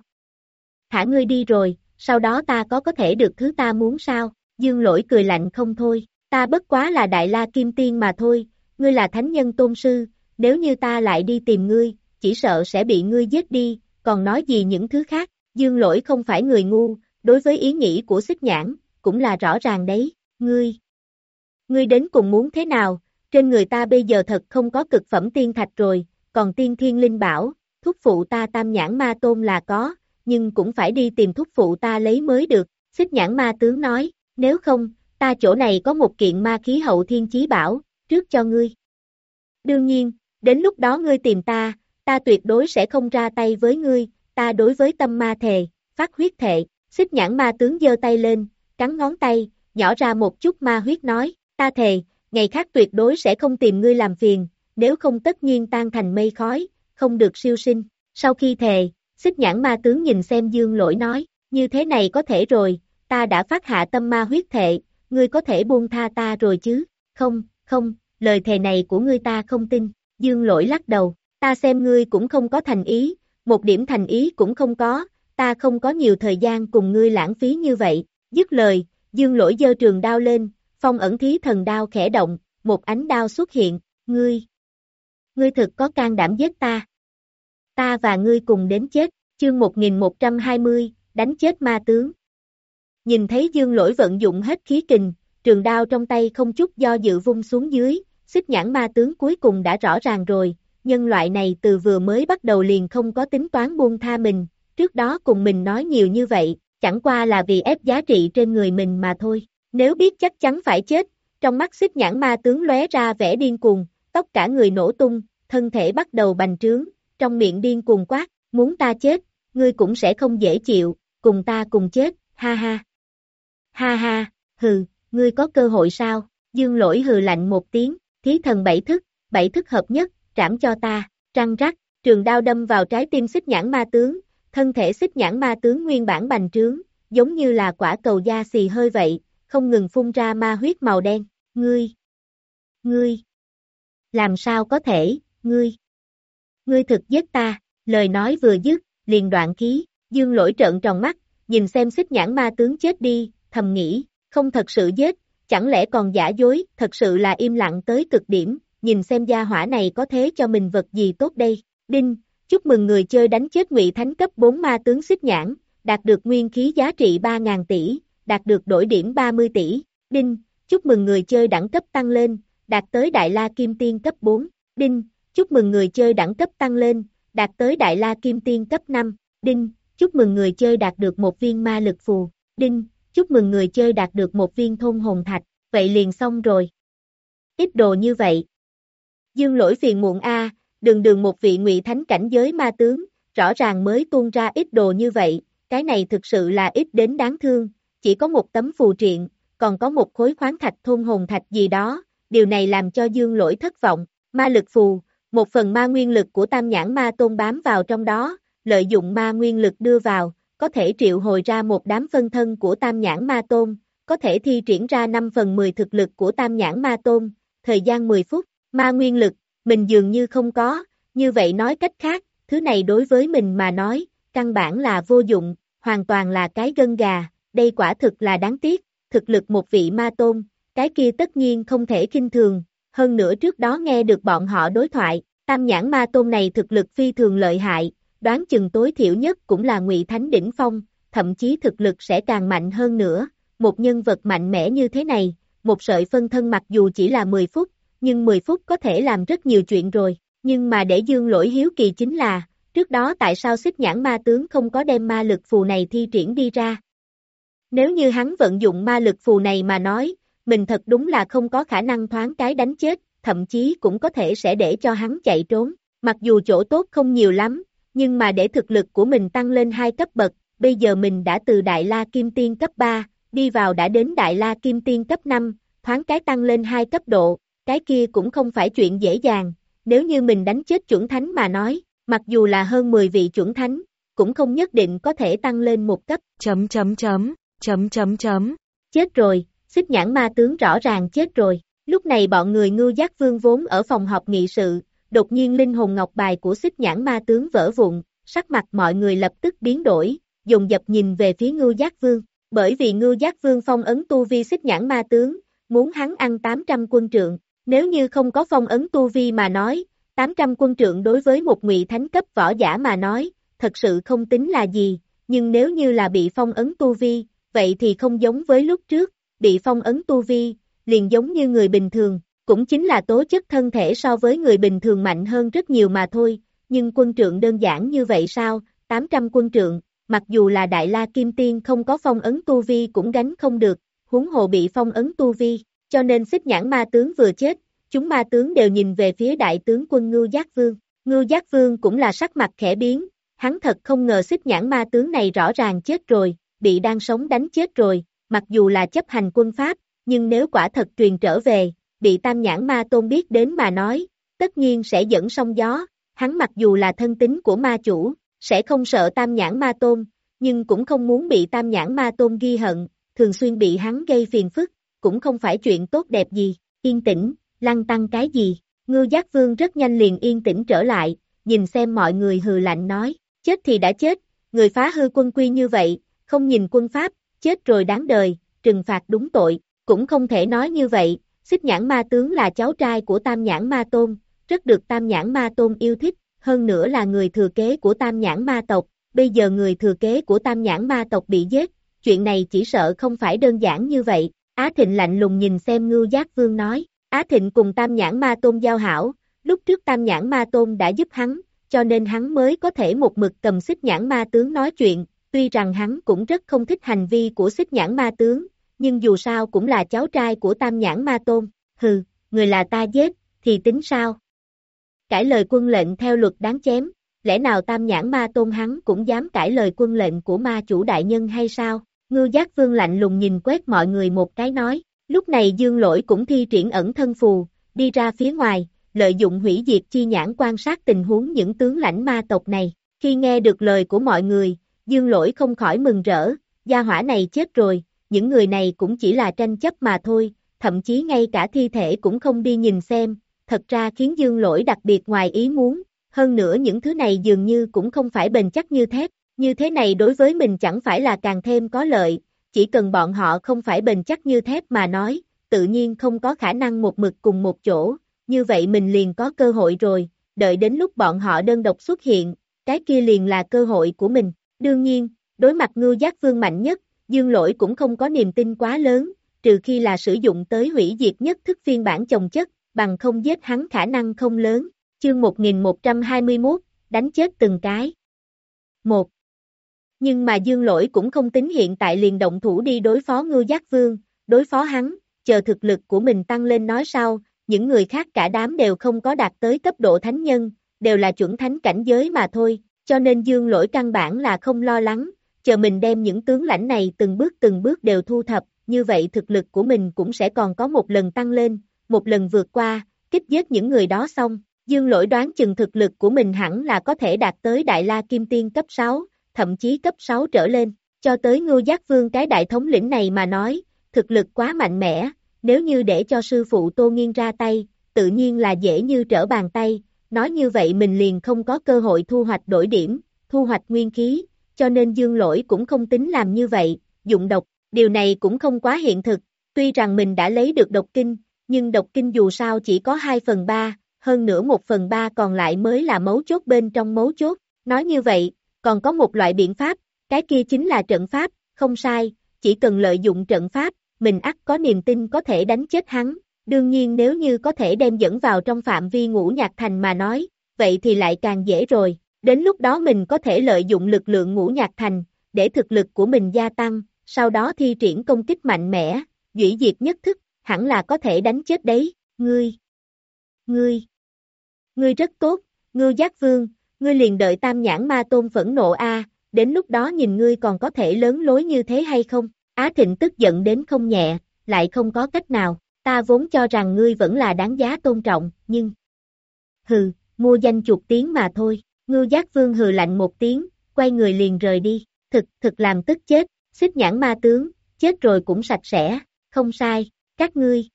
Thả ngươi đi rồi, sau đó ta có có thể được thứ ta muốn sao? Dương lỗi cười lạnh không thôi, ta bất quá là đại la kim tiên mà thôi, ngươi là thánh nhân tôn sư, nếu như ta lại đi tìm ngươi, chỉ sợ sẽ bị ngươi giết đi, còn nói gì những thứ khác, dương lỗi không phải người ngu, đối với ý nghĩ của xích nhãn, cũng là rõ ràng đấy, ngươi. Ngươi đến cùng muốn thế nào, trên người ta bây giờ thật không có cực phẩm tiên thạch rồi, còn tiên thiên linh bảo, thúc phụ ta tam nhãn ma tôn là có, nhưng cũng phải đi tìm thúc phụ ta lấy mới được, xích nhãn ma tướng nói, nếu không, ta chỗ này có một kiện ma khí hậu thiên chí bảo, trước cho ngươi. Đương nhiên, đến lúc đó ngươi tìm ta, ta tuyệt đối sẽ không ra tay với ngươi, ta đối với tâm ma thề, phát huyết thệ, xích nhãn ma tướng giơ tay lên, cắn ngón tay, nhỏ ra một chút ma huyết nói, ta thề, ngày khác tuyệt đối sẽ không tìm ngươi làm phiền, nếu không tất nhiên tan thành mây khói, không được siêu sinh. Sau khi thề, xích nhãn ma tướng nhìn xem dương lỗi nói, như thế này có thể rồi, ta đã phát hạ tâm ma huyết thệ, ngươi có thể buông tha ta rồi chứ, không, không, lời thề này của ngươi ta không tin, dương lỗi lắc đầu, ta xem ngươi cũng không có thành ý, một điểm thành ý cũng không có, ta không có nhiều thời gian cùng ngươi lãng phí như vậy, dứt lời, dương lỗi dơ trường đao lên, phong ẩn thí thần đao khẽ động, một ánh đao xuất hiện, ngươi, ngươi thực có can đảm giết ta. Ta và ngươi cùng đến chết, chương 1120, đánh chết ma tướng. Nhìn thấy dương lỗi vận dụng hết khí kình, trường đao trong tay không chút do dự vung xuống dưới, xích nhãn ma tướng cuối cùng đã rõ ràng rồi, nhân loại này từ vừa mới bắt đầu liền không có tính toán buông tha mình, trước đó cùng mình nói nhiều như vậy, chẳng qua là vì ép giá trị trên người mình mà thôi. Nếu biết chắc chắn phải chết, trong mắt xích nhãn ma tướng lóe ra vẻ điên cuồng, tóc cả người nổ tung, thân thể bắt đầu bành trướng, trong miệng điên cuồng quát, muốn ta chết, ngươi cũng sẽ không dễ chịu, cùng ta cùng chết, ha ha. Ha ha, hừ, ngươi có cơ hội sao? Dương lỗi hừ lạnh một tiếng, thí thần bảy thức, bảy thức hợp nhất, trảm cho ta, trăng rắc, trường đao đâm vào trái tim xích nhãn ma tướng, thân thể xích nhãn ma tướng nguyên bản bành trướng, giống như là quả cầu da xì hơi vậy, không ngừng phun ra ma huyết màu đen, ngươi, ngươi, làm sao có thể, ngươi, ngươi thực giết ta, lời nói vừa dứt, liền đoạn khí, dương lỗi trợn tròn mắt, nhìn xem xích nhãn ma tướng chết đi, thầm nghĩ, không thật sự giết, chẳng lẽ còn giả dối, thật sự là im lặng tới cực điểm, nhìn xem gia hỏa này có thế cho mình vật gì tốt đây, đinh, chúc mừng người chơi đánh chết ngụy thánh cấp 4 ma tướng xích nhãn, đạt được nguyên khí giá trị 3.000 tỷ, đạt được đổi điểm 30 tỷ, đinh, chúc mừng người chơi đẳng cấp tăng lên, đạt tới Đại La Kim Tiên cấp 4, đinh, chúc mừng người chơi đẳng cấp tăng lên, đạt tới Đại La Kim Tiên cấp 5, đinh, chúc mừng người chơi đạt được một viên ma lực phù, đinh, chúc mừng người chơi đạt được một viên thôn hồn thạch, vậy liền xong rồi. Ít đồ như vậy. Dương lỗi phiền muộn A, đường đường một vị ngụy thánh cảnh giới ma tướng, rõ ràng mới tuôn ra ít đồ như vậy, cái này thực sự là ít đến đáng thương, chỉ có một tấm phù triện, còn có một khối khoáng thạch thôn hồn thạch gì đó, điều này làm cho dương lỗi thất vọng, ma lực phù, một phần ma nguyên lực của tam nhãn ma tôn bám vào trong đó, lợi dụng ma nguyên lực đưa vào, có thể triệu hồi ra một đám phân thân của tam nhãn ma tôn, có thể thi triển ra 5 phần 10 thực lực của tam nhãn ma tôn, thời gian 10 phút, ma nguyên lực, mình dường như không có, như vậy nói cách khác, thứ này đối với mình mà nói, căn bản là vô dụng, hoàn toàn là cái gân gà, đây quả thực là đáng tiếc, thực lực một vị ma tôn, cái kia tất nhiên không thể kinh thường, hơn nữa trước đó nghe được bọn họ đối thoại, tam nhãn ma tôn này thực lực phi thường lợi hại, đoán chừng tối thiểu nhất cũng là ngụy thánh đỉnh phong, thậm chí thực lực sẽ càng mạnh hơn nữa, một nhân vật mạnh mẽ như thế này, một sợi phân thân mặc dù chỉ là 10 phút, nhưng 10 phút có thể làm rất nhiều chuyện rồi, nhưng mà để dương lỗi hiếu kỳ chính là, trước đó tại sao xích nhãn ma tướng không có đem ma lực phù này thi triển đi ra. Nếu như hắn vận dụng ma lực phù này mà nói, mình thật đúng là không có khả năng thoáng cái đánh chết, thậm chí cũng có thể sẽ để cho hắn chạy trốn, mặc dù chỗ tốt không nhiều lắm, nhưng mà để thực lực của mình tăng lên hai cấp bậc, bây giờ mình đã từ Đại La Kim Tiên cấp 3, đi vào đã đến Đại La Kim Tiên cấp 5, thoáng cái tăng lên hai cấp độ, cái kia cũng không phải chuyện dễ dàng, nếu như mình đánh chết chuẩn thánh mà nói, mặc dù là hơn 10 vị chuẩn thánh, cũng không nhất định có thể tăng lên một cấp. Chấm chấm chấm, chấm chấm chấm. Chết rồi, xích nhãn ma tướng rõ ràng chết rồi. Lúc này bọn người ngưu giác vương vốn ở phòng họp nghị sự, đột nhiên linh hồn ngọc bài của xích nhãn ma tướng vỡ vụn, sắc mặt mọi người lập tức biến đổi, dùng dập nhìn về phía ngưu giác vương, bởi vì ngưu giác vương phong ấn tu vi xích nhãn ma tướng, muốn hắn ăn 800 quân trượng, nếu như không có phong ấn tu vi mà nói, 800 quân trượng đối với một ngụy thánh cấp võ giả mà nói, thật sự không tính là gì, nhưng nếu như là bị phong ấn tu vi, vậy thì không giống với lúc trước, bị phong ấn tu vi, liền giống như người bình thường, cũng chính là tố chất thân thể so với người bình thường mạnh hơn rất nhiều mà thôi, nhưng quân trượng đơn giản như vậy sao, 800 quân trượng, mặc dù là Đại La Kim Tiên không có phong ấn tu vi cũng gánh không được, huống hồ bị phong ấn tu vi, cho nên xích nhãn ma tướng vừa chết, chúng ma tướng đều nhìn về phía đại tướng quân Ngưu Giác Vương. Ngưu Giác Vương cũng là sắc mặt khẽ biến, hắn thật không ngờ xích nhãn ma tướng này rõ ràng chết rồi, bị đang sống đánh chết rồi, mặc dù là chấp hành quân pháp, nhưng nếu quả thật truyền trở về, bị tam nhãn ma tôn biết đến mà nói, tất nhiên sẽ dẫn sông gió, hắn mặc dù là thân tính của ma chủ, sẽ không sợ tam nhãn ma tôn, nhưng cũng không muốn bị tam nhãn ma tôn ghi hận, thường xuyên bị hắn gây phiền phức, cũng không phải chuyện tốt đẹp gì, yên tĩnh, lăng tăng cái gì, ngư giác vương rất nhanh liền yên tĩnh trở lại, nhìn xem mọi người hừ lạnh nói, chết thì đã chết, người phá hư quân quy như vậy, không nhìn quân pháp, chết rồi đáng đời, trừng phạt đúng tội, cũng không thể nói như vậy, xích nhãn ma tướng là cháu trai của tam nhãn ma tôn, rất được tam nhãn ma tôn yêu thích, hơn nữa là người thừa kế của tam nhãn ma tộc, bây giờ người thừa kế của tam nhãn ma tộc bị giết, chuyện này chỉ sợ không phải đơn giản như vậy, Á Thịnh lạnh lùng nhìn xem ngưu giác vương nói, Á Thịnh cùng tam nhãn ma tôn giao hảo, lúc trước tam nhãn ma tôn đã giúp hắn, cho nên hắn mới có thể một mực cầm xích nhãn ma tướng nói chuyện, tuy rằng hắn cũng rất không thích hành vi của xích nhãn ma tướng, nhưng dù sao cũng là cháu trai của tam nhãn ma tôn, hừ, người là ta giết, thì tính sao? Cãi lời quân lệnh theo luật đáng chém, lẽ nào tam nhãn ma tôn hắn cũng dám cãi lời quân lệnh của ma chủ đại nhân hay sao? Ngư giác vương lạnh lùng nhìn quét mọi người một cái nói, lúc này dương lỗi cũng thi triển ẩn thân phù, đi ra phía ngoài, lợi dụng hủy diệt chi nhãn quan sát tình huống những tướng lãnh ma tộc này. Khi nghe được lời của mọi người, dương lỗi không khỏi mừng rỡ, gia hỏa này chết rồi, những người này cũng chỉ là tranh chấp mà thôi, thậm chí ngay cả thi thể cũng không đi nhìn xem, thật ra khiến dương lỗi đặc biệt ngoài ý muốn, hơn nữa những thứ này dường như cũng không phải bền chắc như thép, như thế này đối với mình chẳng phải là càng thêm có lợi, chỉ cần bọn họ không phải bền chắc như thép mà nói, tự nhiên không có khả năng một mực cùng một chỗ, như vậy mình liền có cơ hội rồi, đợi đến lúc bọn họ đơn độc xuất hiện, cái kia liền là cơ hội của mình. Đương nhiên, đối mặt ngư giác vương mạnh nhất, dương lỗi cũng không có niềm tin quá lớn, trừ khi là sử dụng tới hủy diệt nhất thức phiên bản chồng chất, bằng không giết hắn khả năng không lớn. Chương 1121, đánh chết từng cái. 1. Nhưng mà dương lỗi cũng không tính hiện tại liền động thủ đi đối phó ngư giác vương, đối phó hắn, chờ thực lực của mình tăng lên nói sau, những người khác cả đám đều không có đạt tới cấp độ thánh nhân, đều là chuẩn thánh cảnh giới mà thôi, cho nên dương lỗi căn bản là không lo lắng, chờ mình đem những tướng lãnh này từng bước từng bước đều thu thập, như vậy thực lực của mình cũng sẽ còn có một lần tăng lên, một lần vượt qua, kích giết những người đó xong. Dương lỗi đoán chừng thực lực của mình hẳn là có thể đạt tới Đại La Kim Tiên cấp 6, thậm chí cấp 6 trở lên, cho tới ngưu giác vương cái đại thống lĩnh này mà nói, thực lực quá mạnh mẽ, nếu như để cho sư phụ Tô Nghiên ra tay, tự nhiên là dễ như trở bàn tay, nói như vậy mình liền không có cơ hội thu hoạch đổi điểm, thu hoạch nguyên khí, cho nên dương lỗi cũng không tính làm như vậy, dụng độc, điều này cũng không quá hiện thực, tuy rằng mình đã lấy được độc kinh, nhưng độc kinh dù sao chỉ có 2 phần 3, hơn nữa 1 phần 3 còn lại mới là mấu chốt bên trong mấu chốt, nói như vậy, còn có một loại biện pháp, cái kia chính là trận pháp, không sai, chỉ cần lợi dụng trận pháp, mình ắt có niềm tin có thể đánh chết hắn, đương nhiên nếu như có thể đem dẫn vào trong phạm vi ngũ nhạc thành mà nói, vậy thì lại càng dễ rồi, đến lúc đó mình có thể lợi dụng lực lượng ngũ nhạc thành, để thực lực của mình gia tăng, sau đó thi triển công kích mạnh mẽ, dũy diệt nhất thức, hẳn là có thể đánh chết đấy, ngươi, ngươi, ngươi rất tốt, ngư giác vương, ngươi liền đợi tam nhãn ma tôn phẫn nộ a đến lúc đó nhìn ngươi còn có thể lớn lối như thế hay không, Á Thịnh tức giận đến không nhẹ, lại không có cách nào, ta vốn cho rằng ngươi vẫn là đáng giá tôn trọng, nhưng... Hừ, mua danh chuột tiếng mà thôi, ngư giác vương hừ lạnh một tiếng, quay người liền rời đi, thực, thực làm tức chết, xích nhãn ma tướng, chết rồi cũng sạch sẽ, không sai, các ngươi.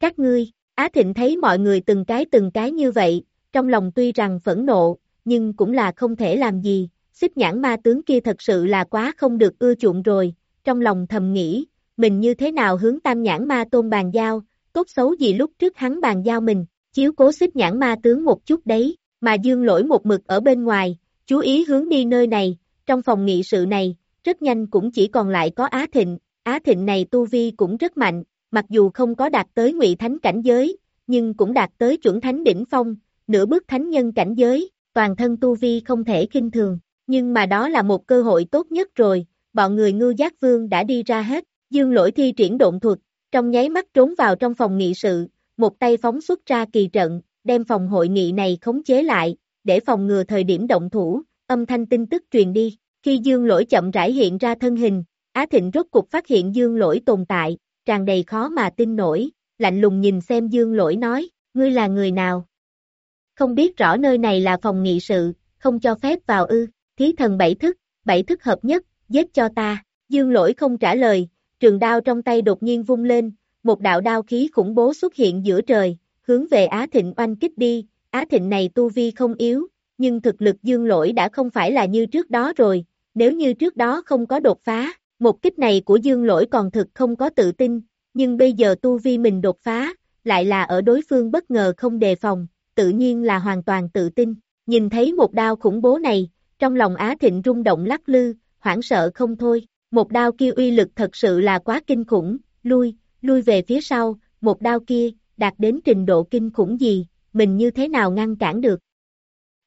Các ngươi, Á Thịnh thấy mọi người từng cái từng cái như vậy, trong lòng tuy rằng phẫn nộ, nhưng cũng là không thể làm gì, xích nhãn ma tướng kia thật sự là quá không được ưa chuộng rồi, trong lòng thầm nghĩ, mình như thế nào hướng tam nhãn ma tôn bàn giao, tốt xấu gì lúc trước hắn bàn giao mình, chiếu cố xích nhãn ma tướng một chút đấy, mà dương lỗi một mực ở bên ngoài, chú ý hướng đi nơi này, trong phòng nghị sự này, rất nhanh cũng chỉ còn lại có Á Thịnh, Á Thịnh này tu vi cũng rất mạnh, mặc dù không có đạt tới ngụy thánh cảnh giới, nhưng cũng đạt tới chuẩn thánh đỉnh phong, nửa bước thánh nhân cảnh giới, toàn thân tu vi không thể kinh thường, nhưng mà đó là một cơ hội tốt nhất rồi, bọn người ngư giác vương đã đi ra hết, dương lỗi thi triển độn thuật, trong nháy mắt trốn vào trong phòng nghị sự, một tay phóng xuất ra kỳ trận, đem phòng hội nghị này khống chế lại, để phòng ngừa thời điểm động thủ, âm thanh tin tức truyền đi, khi dương lỗi chậm rãi hiện ra thân hình, Á Thịnh rốt cục phát hiện dương lỗi tồn tại, tràn đầy khó mà tin nổi, lạnh lùng nhìn xem dương lỗi nói, ngươi là người nào? Không biết rõ nơi này là phòng nghị sự, không cho phép vào ư, thí thần bảy thức, bảy thức hợp nhất, giết cho ta, dương lỗi không trả lời, trường đao trong tay đột nhiên vung lên, một đạo đao khí khủng bố xuất hiện giữa trời, hướng về Á Thịnh oanh kích đi, Á Thịnh này tu vi không yếu, nhưng thực lực dương lỗi đã không phải là như trước đó rồi, nếu như trước đó không có đột phá, một kích này của dương lỗi còn thực không có tự tin, nhưng bây giờ tu vi mình đột phá, lại là ở đối phương bất ngờ không đề phòng, tự nhiên là hoàn toàn tự tin, nhìn thấy một đao khủng bố này, trong lòng Á Thịnh rung động lắc lư, hoảng sợ không thôi, một đao kia uy lực thật sự là quá kinh khủng, lui, lui về phía sau, một đao kia, đạt đến trình độ kinh khủng gì, mình như thế nào ngăn cản được.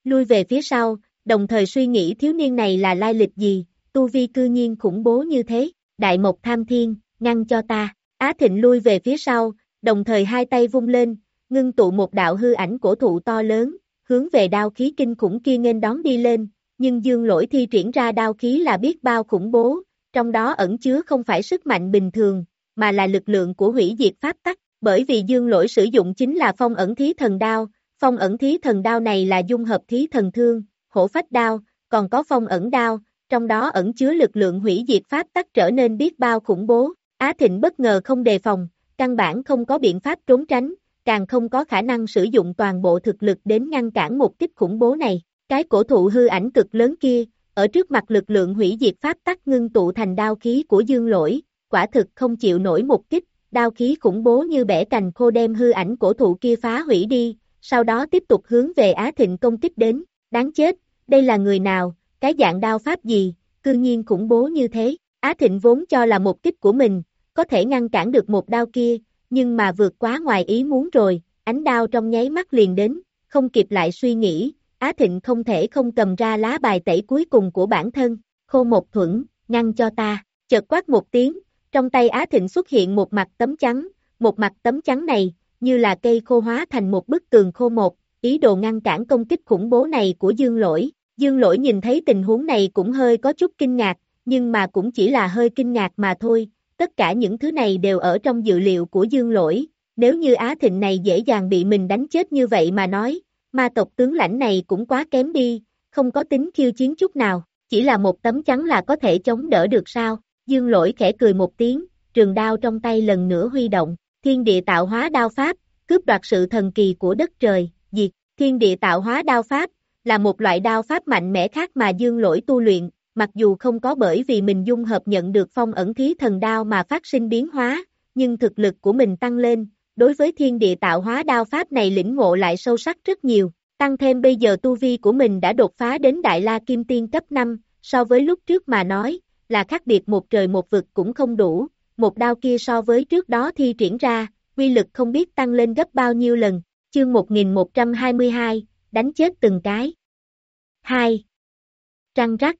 Lui về phía sau, đồng thời suy nghĩ thiếu niên này là lai lịch gì, tu vi cư nhiên khủng bố như thế, đại mộc tham thiên, ngăn cho ta, Á Thịnh lui về phía sau, đồng thời hai tay vung lên, ngưng tụ một đạo hư ảnh cổ thụ to lớn, hướng về đao khí kinh khủng kia nên đón đi lên, nhưng dương lỗi thi triển ra đao khí là biết bao khủng bố, trong đó ẩn chứa không phải sức mạnh bình thường, mà là lực lượng của hủy diệt pháp tắc, bởi vì dương lỗi sử dụng chính là phong ẩn thí thần đao, phong ẩn thí thần đao này là dung hợp thí thần thương, hổ phách đao, còn có phong ẩn đao, trong đó ẩn chứa lực lượng hủy diệt pháp tắc trở nên biết bao khủng bố, Á Thịnh bất ngờ không đề phòng, căn bản không có biện pháp trốn tránh, càng không có khả năng sử dụng toàn bộ thực lực đến ngăn cản một kích khủng bố này, cái cổ thụ hư ảnh cực lớn kia, ở trước mặt lực lượng hủy diệt pháp tắc ngưng tụ thành đao khí của dương lỗi, quả thực không chịu nổi một kích, đao khí khủng bố như bẻ cành khô đem hư ảnh cổ thụ kia phá hủy đi, sau đó tiếp tục hướng về Á Thịnh công kích đến, đáng chết, đây là người nào, cái dạng đao pháp gì, cư nhiên khủng bố như thế, Á Thịnh vốn cho là một kích của mình, có thể ngăn cản được một đao kia, nhưng mà vượt quá ngoài ý muốn rồi, ánh đao trong nháy mắt liền đến, không kịp lại suy nghĩ, Á Thịnh không thể không cầm ra lá bài tẩy cuối cùng của bản thân, khô một thuẫn, ngăn cho ta, chợt quát một tiếng, trong tay Á Thịnh xuất hiện một mặt tấm trắng, một mặt tấm trắng này, như là cây khô hóa thành một bức tường khô một, ý đồ ngăn cản công kích khủng bố này của Dương Lỗi. Dương Lỗi nhìn thấy tình huống này cũng hơi có chút kinh ngạc, nhưng mà cũng chỉ là hơi kinh ngạc mà thôi, tất cả những thứ này đều ở trong dự liệu của Dương Lỗi, nếu như Á Thịnh này dễ dàng bị mình đánh chết như vậy mà nói, ma tộc tướng lãnh này cũng quá kém đi, không có tính khiêu chiến chút nào, chỉ là một tấm chắn là có thể chống đỡ được sao, dương lỗi khẽ cười một tiếng, trường đao trong tay lần nữa huy động, thiên địa tạo hóa đao pháp, cướp đoạt sự thần kỳ của đất trời, diệt, thiên địa tạo hóa đao pháp, là một loại đao pháp mạnh mẽ khác mà dương lỗi tu luyện, mặc dù không có bởi vì mình dung hợp nhận được phong ẩn thí thần đao mà phát sinh biến hóa, nhưng thực lực của mình tăng lên, đối với thiên địa tạo hóa đao pháp này lĩnh ngộ lại sâu sắc rất nhiều, tăng thêm bây giờ tu vi của mình đã đột phá đến Đại La Kim Tiên cấp 5, so với lúc trước mà nói, là khác biệt một trời một vực cũng không đủ, một đao kia so với trước đó thi triển ra, quy lực không biết tăng lên gấp bao nhiêu lần, chương 1122, đánh chết từng cái. 2. Trăng rắc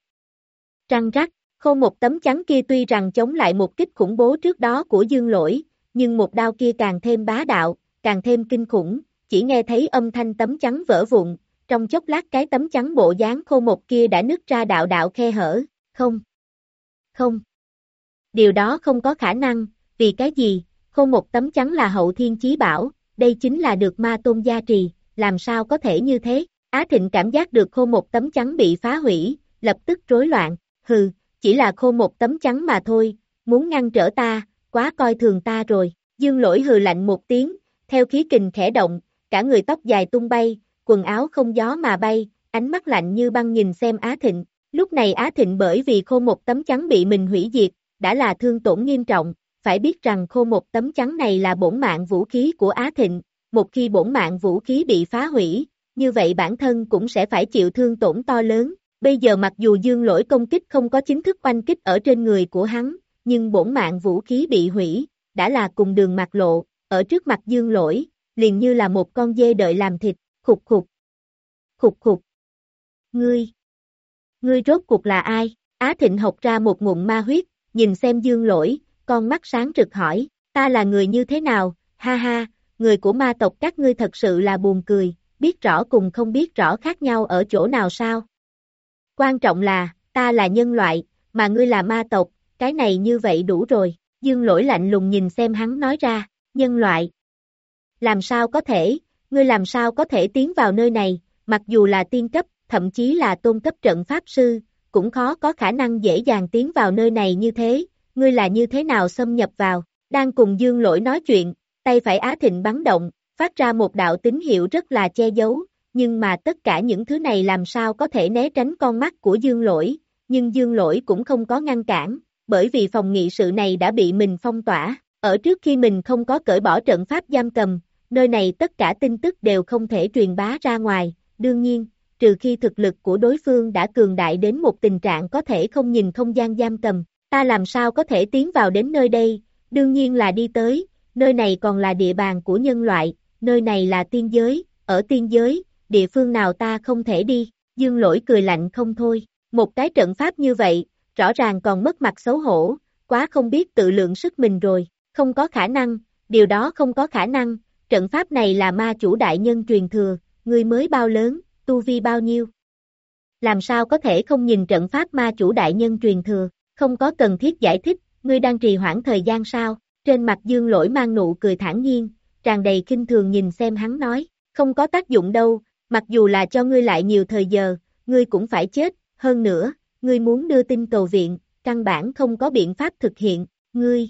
Trăng rắc, khô một tấm chắn kia tuy rằng chống lại một kích khủng bố trước đó của dương lỗi, nhưng một đao kia càng thêm bá đạo, càng thêm kinh khủng, chỉ nghe thấy âm thanh tấm chắn vỡ vụn, trong chốc lát cái tấm chắn bộ dáng khô một kia đã nứt ra đạo đạo khe hở, không, không. Điều đó không có khả năng, vì cái gì, khô một tấm chắn là hậu thiên chí bảo, đây chính là được ma tôn gia trì, làm sao có thể như thế, Á Thịnh cảm giác được khô một tấm chắn bị phá hủy, lập tức rối loạn, hừ, chỉ là khô một tấm chắn mà thôi, muốn ngăn trở ta, quá coi thường ta rồi, dương lỗi hừ lạnh một tiếng, theo khí kình khẽ động, cả người tóc dài tung bay, quần áo không gió mà bay, ánh mắt lạnh như băng nhìn xem Á Thịnh, lúc này Á Thịnh bởi vì khô một tấm chắn bị mình hủy diệt, đã là thương tổn nghiêm trọng, phải biết rằng khô một tấm chắn này là bổn mạng vũ khí của Á Thịnh, một khi bổn mạng vũ khí bị phá hủy, như vậy bản thân cũng sẽ phải chịu thương tổn to lớn, bây giờ mặc dù dương lỗi công kích không có chính thức oanh kích ở trên người của hắn, nhưng bổn mạng vũ khí bị hủy, đã là cùng đường mặt lộ, ở trước mặt dương lỗi, liền như là một con dê đợi làm thịt, khục khục, khục khục. Ngươi, ngươi rốt cuộc là ai? Á Thịnh học ra một ngụm ma huyết, nhìn xem dương lỗi, con mắt sáng rực hỏi, ta là người như thế nào, ha ha, người của ma tộc các ngươi thật sự là buồn cười, biết rõ cùng không biết rõ khác nhau ở chỗ nào sao? Quan trọng là, ta là nhân loại, mà ngươi là ma tộc, cái này như vậy đủ rồi, dương lỗi lạnh lùng nhìn xem hắn nói ra, nhân loại. Làm sao có thể, ngươi làm sao có thể tiến vào nơi này, mặc dù là tiên cấp, thậm chí là tôn cấp trận pháp sư, cũng khó có khả năng dễ dàng tiến vào nơi này như thế, ngươi là như thế nào xâm nhập vào, đang cùng dương lỗi nói chuyện, tay phải Á Thịnh bắn động, phát ra một đạo tín hiệu rất là che giấu, nhưng mà tất cả những thứ này làm sao có thể né tránh con mắt của dương lỗi, nhưng dương lỗi cũng không có ngăn cản, bởi vì phòng nghị sự này đã bị mình phong tỏa, ở trước khi mình không có cởi bỏ trận pháp giam cầm, nơi này tất cả tin tức đều không thể truyền bá ra ngoài, đương nhiên, trừ khi thực lực của đối phương đã cường đại đến một tình trạng có thể không nhìn không gian giam cầm, ta làm sao có thể tiến vào đến nơi đây, đương nhiên là đi tới, nơi này còn là địa bàn của nhân loại, nơi này là tiên giới, ở tiên giới, địa phương nào ta không thể đi, dương lỗi cười lạnh không thôi, một cái trận pháp như vậy, rõ ràng còn mất mặt xấu hổ, quá không biết tự lượng sức mình rồi, không có khả năng, điều đó không có khả năng, trận pháp này là ma chủ đại nhân truyền thừa, người mới bao lớn, tu vi bao nhiêu. Làm sao có thể không nhìn trận pháp ma chủ đại nhân truyền thừa, không có cần thiết giải thích, ngươi đang trì hoãn thời gian sao, trên mặt dương lỗi mang nụ cười thản nhiên, tràn đầy kinh thường nhìn xem hắn nói, không có tác dụng đâu, mặc dù là cho ngươi lại nhiều thời giờ, ngươi cũng phải chết, hơn nữa, ngươi muốn đưa tin cầu viện, căn bản không có biện pháp thực hiện, ngươi.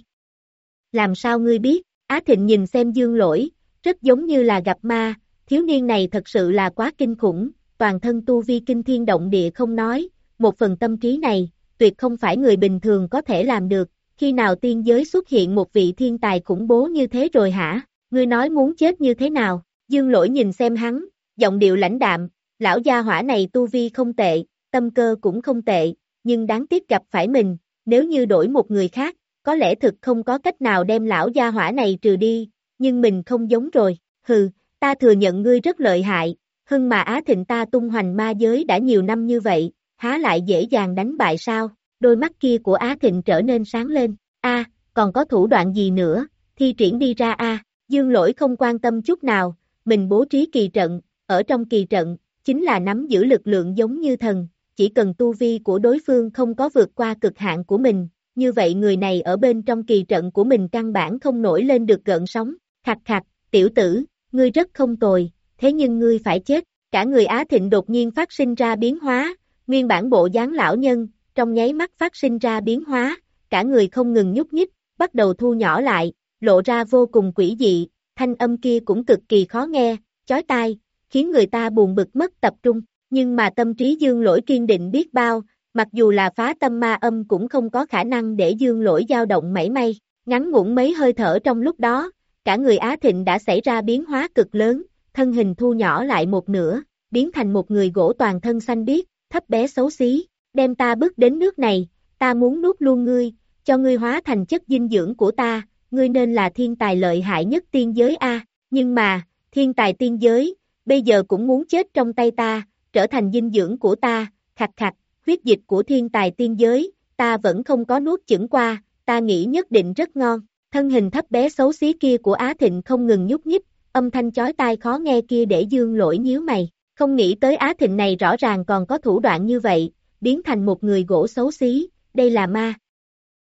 Làm sao ngươi biết, Á Thịnh nhìn xem dương lỗi, rất giống như là gặp ma, thiếu niên này thật sự là quá kinh khủng, toàn thân tu vi kinh thiên động địa không nói, một phần tâm trí này, tuyệt không phải người bình thường có thể làm được, khi nào tiên giới xuất hiện một vị thiên tài khủng bố như thế rồi hả, ngươi nói muốn chết như thế nào, dương lỗi nhìn xem hắn, giọng điệu lãnh đạm, lão gia hỏa này tu vi không tệ, tâm cơ cũng không tệ, nhưng đáng tiếc gặp phải mình, nếu như đổi một người khác, có lẽ thực không có cách nào đem lão gia hỏa này trừ đi, nhưng mình không giống rồi, hừ, ta thừa nhận ngươi rất lợi hại, hưng mà Á Thịnh ta tung hoành ma giới đã nhiều năm như vậy, há lại dễ dàng đánh bại sao, đôi mắt kia của Á Thịnh trở nên sáng lên, a còn có thủ đoạn gì nữa, thi triển đi ra a. Dương lỗi không quan tâm chút nào, mình bố trí kỳ trận, ở trong kỳ trận, chính là nắm giữ lực lượng giống như thần, chỉ cần tu vi của đối phương không có vượt qua cực hạn của mình, như vậy người này ở bên trong kỳ trận của mình căn bản không nổi lên được gợn sóng, khạch khạch, tiểu tử, ngươi rất không tồi, thế nhưng ngươi phải chết, cả người Á Thịnh đột nhiên phát sinh ra biến hóa, nguyên bản bộ dáng lão nhân, trong nháy mắt phát sinh ra biến hóa, cả người không ngừng nhúc nhích, bắt đầu thu nhỏ lại, lộ ra vô cùng quỷ dị, thanh âm kia cũng cực kỳ khó nghe, chói tai, khiến người ta buồn bực mất tập trung, nhưng mà tâm trí dương lỗi kiên định biết bao, mặc dù là phá tâm ma âm cũng không có khả năng để dương lỗi dao động mảy may, ngắn ngủn mấy hơi thở trong lúc đó, cả người Á Thịnh đã xảy ra biến hóa cực lớn, thân hình thu nhỏ lại một nửa, biến thành một người gỗ toàn thân xanh biếc, thấp bé xấu xí, đem ta bước đến nước này, ta muốn nuốt luôn ngươi, cho ngươi hóa thành chất dinh dưỡng của ta, ngươi nên là thiên tài lợi hại nhất tiên giới A, nhưng mà, thiên tài tiên giới, bây giờ cũng muốn chết trong tay ta, trở thành dinh dưỡng của ta, Khạch Khạch, huyết dịch của thiên tài tiên giới, ta vẫn không có nuốt chửng qua, ta nghĩ nhất định rất ngon, thân hình thấp bé xấu xí kia của Á Thịnh không ngừng nhúc nhích, âm thanh chói tai khó nghe kia để dương lỗi nhíu mày, không nghĩ tới Á Thịnh này rõ ràng còn có thủ đoạn như vậy, biến thành một người gỗ xấu xí, đây là ma.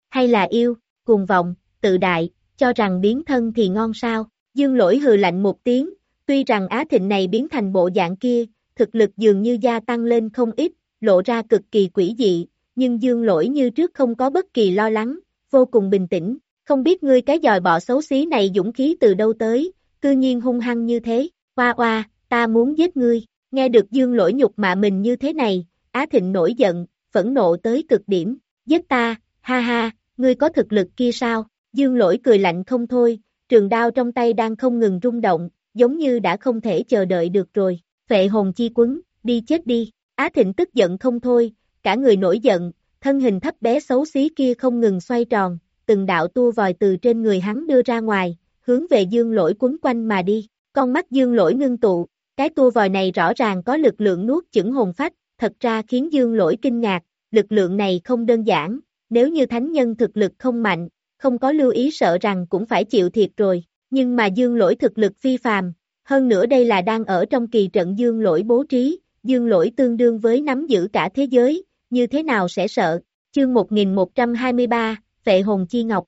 Hay là yêu, cuồng vọng, tự đại, cho rằng biến thân thì ngon sao, dương lỗi hừ lạnh một tiếng, tuy rằng Á Thịnh này biến thành bộ dạng kia, thực lực dường như gia tăng lên không ít, lộ ra cực kỳ quỷ dị, nhưng dương lỗi như trước không có bất kỳ lo lắng, vô cùng bình tĩnh, không biết ngươi cái dòi bọ xấu xí này dũng khí từ đâu tới, cư nhiên hung hăng như thế, hoa hoa, ta muốn giết ngươi, nghe được dương lỗi nhục mạ mình như thế này, Á Thịnh nổi giận, phẫn nộ tới cực điểm, giết ta, ha ha, ngươi có thực lực kia sao, dương lỗi cười lạnh không thôi, trường đao trong tay đang không ngừng rung động, giống như đã không thể chờ đợi được rồi, vệ hồn chi quấn, đi chết đi, Á Thịnh tức giận không thôi, cả người nổi giận, thân hình thấp bé xấu xí kia không ngừng xoay tròn, từng đạo tua vòi từ trên người hắn đưa ra ngoài, hướng về dương lỗi quấn quanh mà đi, con mắt dương lỗi ngưng tụ, cái tua vòi này rõ ràng có lực lượng nuốt chửng hồn phách, thật ra khiến dương lỗi kinh ngạc, lực lượng này không đơn giản, nếu như thánh nhân thực lực không mạnh, không có lưu ý sợ rằng cũng phải chịu thiệt rồi, nhưng mà dương lỗi thực lực phi phàm, hơn nữa đây là đang ở trong kỳ trận dương lỗi bố trí, dương lỗi tương đương với nắm giữ cả thế giới, như thế nào sẽ sợ, chương 1123, tệ hồn chi ngọc.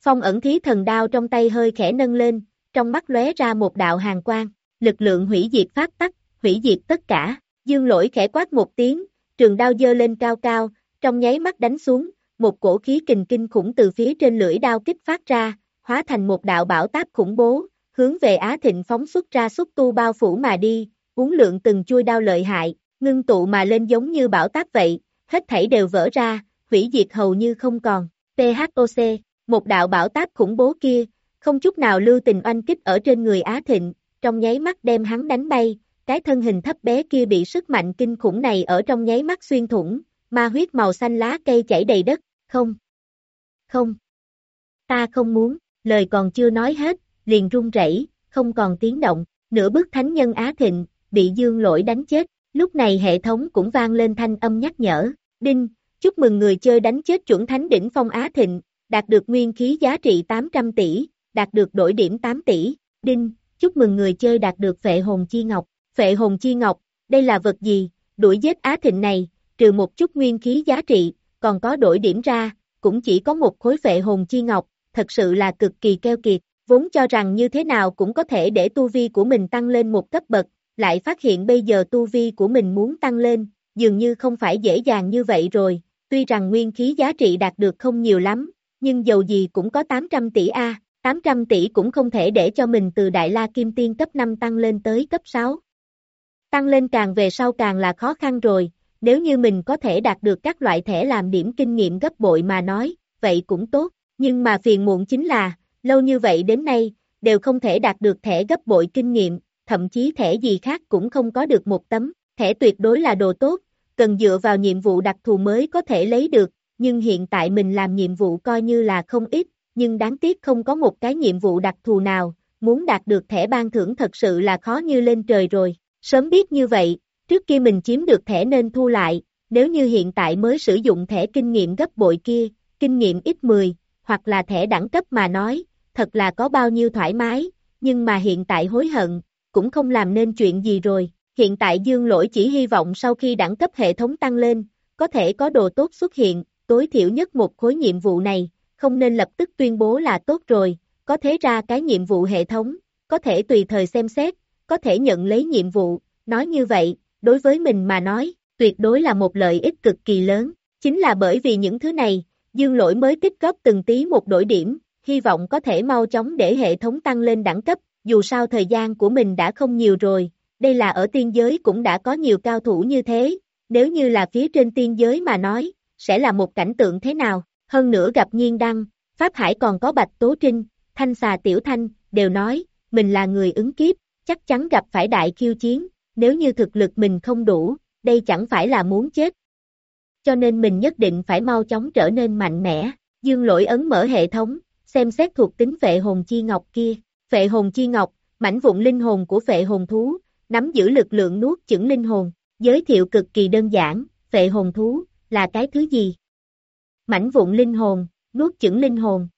Phong ẩn thí thần đao trong tay hơi khẽ nâng lên, trong mắt lóe ra một đạo hàng quang, lực lượng hủy diệt phát tắc, hủy diệt tất cả, dương lỗi khẽ quát một tiếng, trường đao dơ lên cao cao, trong nháy mắt đánh xuống, một cổ khí kình kinh khủng từ phía trên lưỡi đao kích phát ra, hóa thành một đạo bảo táp khủng bố, hướng về Á Thịnh phóng xuất ra xúc tu bao phủ mà đi, uống lượng từng chui đao lợi hại, ngưng tụ mà lên giống như bảo táp vậy, hết thảy đều vỡ ra, hủy diệt hầu như không còn. THOC, một đạo bảo táp khủng bố kia, không chút nào lưu tình oanh kích ở trên người Á Thịnh, trong nháy mắt đem hắn đánh bay, cái thân hình thấp bé kia bị sức mạnh kinh khủng này ở trong nháy mắt xuyên thủng, ma huyết màu xanh lá cây chảy đầy đất, không, không, ta không muốn, lời còn chưa nói hết, liền run rẩy, không còn tiếng động, nửa bước thánh nhân Á Thịnh, bị dương lỗi đánh chết, lúc này hệ thống cũng vang lên thanh âm nhắc nhở, đinh, chúc mừng người chơi đánh chết chuẩn thánh đỉnh phong Á Thịnh, đạt được nguyên khí giá trị 800 tỷ, đạt được đổi điểm 8 tỷ, đinh, chúc mừng người chơi đạt được phệ hồn chi ngọc, phệ hồn chi ngọc, đây là vật gì, đuổi giết Á Thịnh này, trừ một chút nguyên khí giá trị, còn có đổi điểm ra, cũng chỉ có một khối phệ hồn chi ngọc, thật sự là cực kỳ keo kiệt, vốn cho rằng như thế nào cũng có thể để tu vi của mình tăng lên một cấp bậc, lại phát hiện bây giờ tu vi của mình muốn tăng lên, dường như không phải dễ dàng như vậy rồi, tuy rằng nguyên khí giá trị đạt được không nhiều lắm, nhưng dầu gì cũng có 800 tỷ A, 800 tỷ cũng không thể để cho mình từ Đại La Kim Tiên cấp 5 tăng lên tới cấp 6. Tăng lên càng về sau càng là khó khăn rồi, nếu như mình có thể đạt được các loại thẻ làm điểm kinh nghiệm gấp bội mà nói, vậy cũng tốt, nhưng mà phiền muộn chính là, lâu như vậy đến nay, đều không thể đạt được thẻ gấp bội kinh nghiệm, thậm chí thẻ gì khác cũng không có được một tấm, thẻ tuyệt đối là đồ tốt, cần dựa vào nhiệm vụ đặc thù mới có thể lấy được, nhưng hiện tại mình làm nhiệm vụ coi như là không ít, nhưng đáng tiếc không có một cái nhiệm vụ đặc thù nào, muốn đạt được thẻ ban thưởng thật sự là khó như lên trời rồi, sớm biết như vậy, trước kia mình chiếm được thẻ nên thu lại, nếu như hiện tại mới sử dụng thẻ kinh nghiệm gấp bội kia, kinh nghiệm ít 10, hoặc là thẻ đẳng cấp mà nói, thật là có bao nhiêu thoải mái, nhưng mà hiện tại hối hận, cũng không làm nên chuyện gì rồi, hiện tại dương lỗi chỉ hy vọng sau khi đẳng cấp hệ thống tăng lên, có thể có đồ tốt xuất hiện, tối thiểu nhất một khối nhiệm vụ này, không nên lập tức tuyên bố là tốt rồi, có thế ra cái nhiệm vụ hệ thống, có thể tùy thời xem xét, có thể nhận lấy nhiệm vụ, nói như vậy, đối với mình mà nói, tuyệt đối là một lợi ích cực kỳ lớn, chính là bởi vì những thứ này, dương lỗi mới tích góp từng tí một đổi điểm, hy vọng có thể mau chóng để hệ thống tăng lên đẳng cấp, dù sao thời gian của mình đã không nhiều rồi, đây là ở tiên giới cũng đã có nhiều cao thủ như thế, nếu như là phía trên tiên giới mà nói, sẽ là một cảnh tượng thế nào, hơn nữa gặp nhiên đăng, Pháp Hải còn có Bạch Tố Trinh, Thanh xà Tiểu Thanh, đều nói, mình là người ứng kiếp, chắc chắn gặp phải đại khiêu chiến, nếu như thực lực mình không đủ, đây chẳng phải là muốn chết. Cho nên mình nhất định phải mau chóng trở nên mạnh mẽ, dương lỗi ấn mở hệ thống, xem xét thuộc tính phệ hồn chi ngọc kia, phệ hồn chi ngọc, mảnh vụn linh hồn của phệ hồn thú, nắm giữ lực lượng nuốt chửng linh hồn, giới thiệu cực kỳ đơn giản, phệ hồn thú, là cái thứ gì? Mảnh vụn linh hồn, nuốt chửng linh hồn.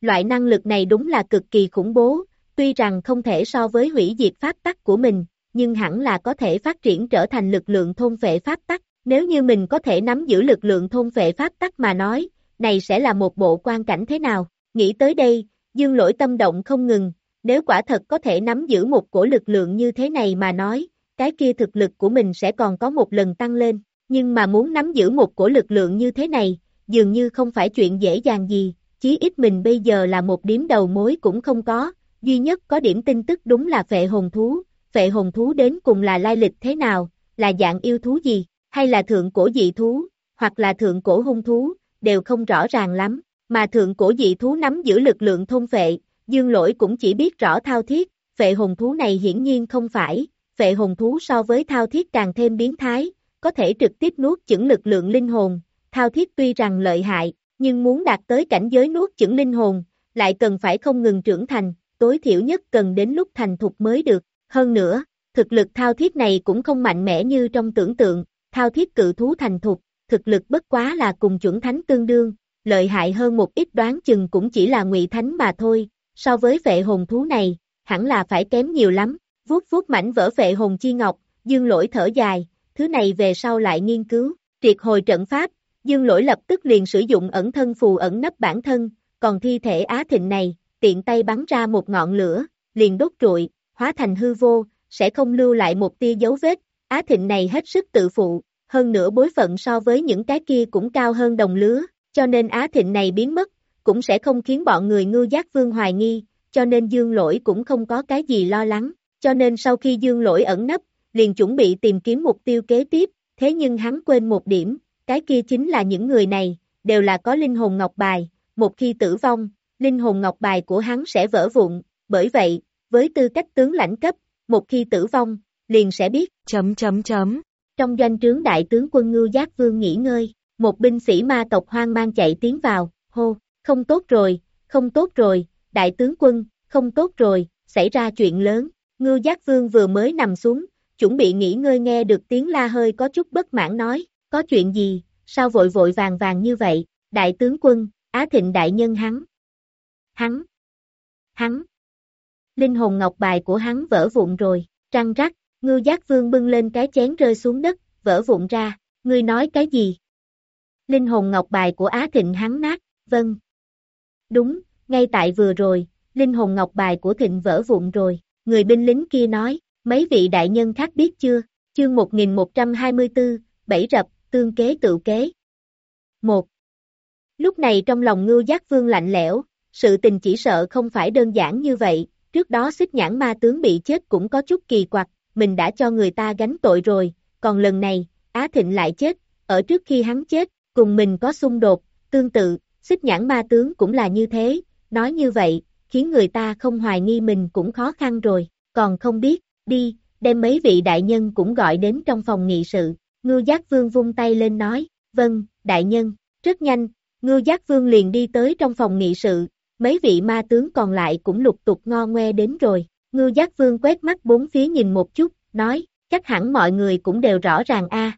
Loại năng lực này đúng là cực kỳ khủng bố, tuy rằng không thể so với hủy diệt pháp tắc của mình, nhưng hẳn là có thể phát triển trở thành lực lượng thôn vệ pháp tắc. Nếu như mình có thể nắm giữ lực lượng thôn vệ pháp tắc mà nói, này sẽ là một bộ quan cảnh thế nào? Nghĩ tới đây, dương lỗi tâm động không ngừng, nếu quả thật có thể nắm giữ một cổ lực lượng như thế này mà nói, cái kia thực lực của mình sẽ còn có một lần tăng lên, nhưng mà muốn nắm giữ một cổ lực lượng như thế này, dường như không phải chuyện dễ dàng gì, chí ít mình bây giờ là một điểm đầu mối cũng không có, duy nhất có điểm tin tức đúng là phệ hồn thú, phệ hồn thú đến cùng là lai lịch thế nào, là dạng yêu thú gì, hay là thượng cổ dị thú, hoặc là thượng cổ hung thú, đều không rõ ràng lắm, mà thượng cổ dị thú nắm giữ lực lượng thôn phệ, dương lỗi cũng chỉ biết rõ thao thiết, vệ hồn thú này hiển nhiên không phải, vệ hồn thú so với thao thiết càng thêm biến thái, có thể trực tiếp nuốt chửng lực lượng linh hồn, thao thiết tuy rằng lợi hại, nhưng muốn đạt tới cảnh giới nuốt chửng linh hồn, lại cần phải không ngừng trưởng thành, tối thiểu nhất cần đến lúc thành thục mới được. Hơn nữa, thực lực thao thiết này cũng không mạnh mẽ như trong tưởng tượng, thao thiết cự thú thành thục, thực lực bất quá là cùng chuẩn thánh tương đương, lợi hại hơn một ít đoán chừng cũng chỉ là ngụy thánh mà thôi, so với vệ hồn thú này, hẳn là phải kém nhiều lắm, vuốt vuốt mảnh vỡ vệ hồn chi ngọc, dương lỗi thở dài, thứ này về sau lại nghiên cứu, triệt hồi trận pháp, dương lỗi lập tức liền sử dụng ẩn thân phù ẩn nấp bản thân, còn thi thể á thịnh này, tiện tay bắn ra một ngọn lửa, liền đốt trụi, hóa thành hư vô, sẽ không lưu lại một tia dấu vết, Á Thịnh này hết sức tự phụ, hơn nữa bối phận so với những cái kia cũng cao hơn đồng lứa, cho nên Á Thịnh này biến mất, cũng sẽ không khiến bọn người ngư giác vương hoài nghi, cho nên dương lỗi cũng không có cái gì lo lắng, cho nên sau khi dương lỗi ẩn nấp, liền chuẩn bị tìm kiếm mục tiêu kế tiếp, thế nhưng hắn quên một điểm, cái kia chính là những người này, đều là có linh hồn ngọc bài, một khi tử vong, linh hồn ngọc bài của hắn sẽ vỡ vụn, bởi vậy, với tư cách tướng lãnh cấp, một khi tử vong, liền sẽ biết. Chấm chấm chấm. Trong doanh trướng đại tướng quân Ngưu Giác Vương nghỉ ngơi, một binh sĩ ma tộc hoang mang chạy tiến vào, hô, không tốt rồi, không tốt rồi, đại tướng quân, không tốt rồi, xảy ra chuyện lớn, Ngư Giác Vương vừa mới nằm xuống, chuẩn bị nghỉ ngơi nghe được tiếng la hơi có chút bất mãn nói, có chuyện gì, sao vội vội vàng vàng như vậy, đại tướng quân, Á Thịnh đại nhân hắn, hắn, hắn, linh hồn ngọc bài của hắn vỡ vụn rồi, trăng rắc, ngư giác vương bưng lên cái chén rơi xuống đất, vỡ vụn ra, ngươi nói cái gì? Linh hồn ngọc bài của Á Thịnh hắn nát, vâng. Đúng, ngay tại vừa rồi, linh hồn ngọc bài của Thịnh vỡ vụn rồi, người binh lính kia nói, mấy vị đại nhân khác biết chưa, chương 1124, bảy rập, tương kế tự kế. 1. Lúc này trong lòng ngưu giác vương lạnh lẽo, sự tình chỉ sợ không phải đơn giản như vậy, trước đó xích nhãn ma tướng bị chết cũng có chút kỳ quặc, mình đã cho người ta gánh tội rồi, còn lần này, Á Thịnh lại chết, ở trước khi hắn chết, cùng mình có xung đột, tương tự, xích nhãn ma tướng cũng là như thế, nói như vậy, khiến người ta không hoài nghi mình cũng khó khăn rồi, còn không biết, đi, đem mấy vị đại nhân cũng gọi đến trong phòng nghị sự, ngưu giác vương vung tay lên nói, vâng, đại nhân, rất nhanh, ngưu giác vương liền đi tới trong phòng nghị sự, mấy vị ma tướng còn lại cũng lục tục ngo ngoe đến rồi. Ngưu giác vương quét mắt bốn phía nhìn một chút, nói, chắc hẳn mọi người cũng đều rõ ràng a.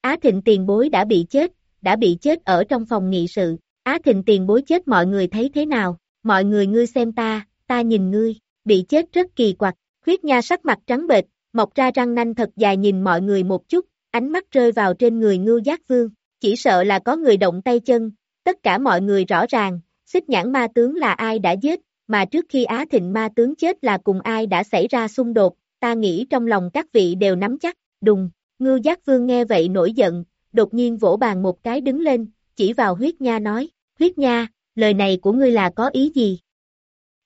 Á thịnh tiền bối đã bị chết, đã bị chết ở trong phòng nghị sự. Á thịnh tiền bối chết mọi người thấy thế nào, mọi người ngươi xem ta, ta nhìn ngươi, bị chết rất kỳ quặc, Khuyết nha sắc mặt trắng bệch, mọc ra răng nanh thật dài nhìn mọi người một chút, ánh mắt rơi vào trên người ngưu giác vương, chỉ sợ là có người động tay chân, tất cả mọi người rõ ràng, xích nhãn ma tướng là ai đã giết, mà trước khi Á Thịnh ma tướng chết là cùng ai đã xảy ra xung đột, ta nghĩ trong lòng các vị đều nắm chắc, đùng, ngưu giác vương nghe vậy nổi giận, đột nhiên vỗ bàn một cái đứng lên, chỉ vào huyết nha nói, huyết nha, lời này của ngươi là có ý gì?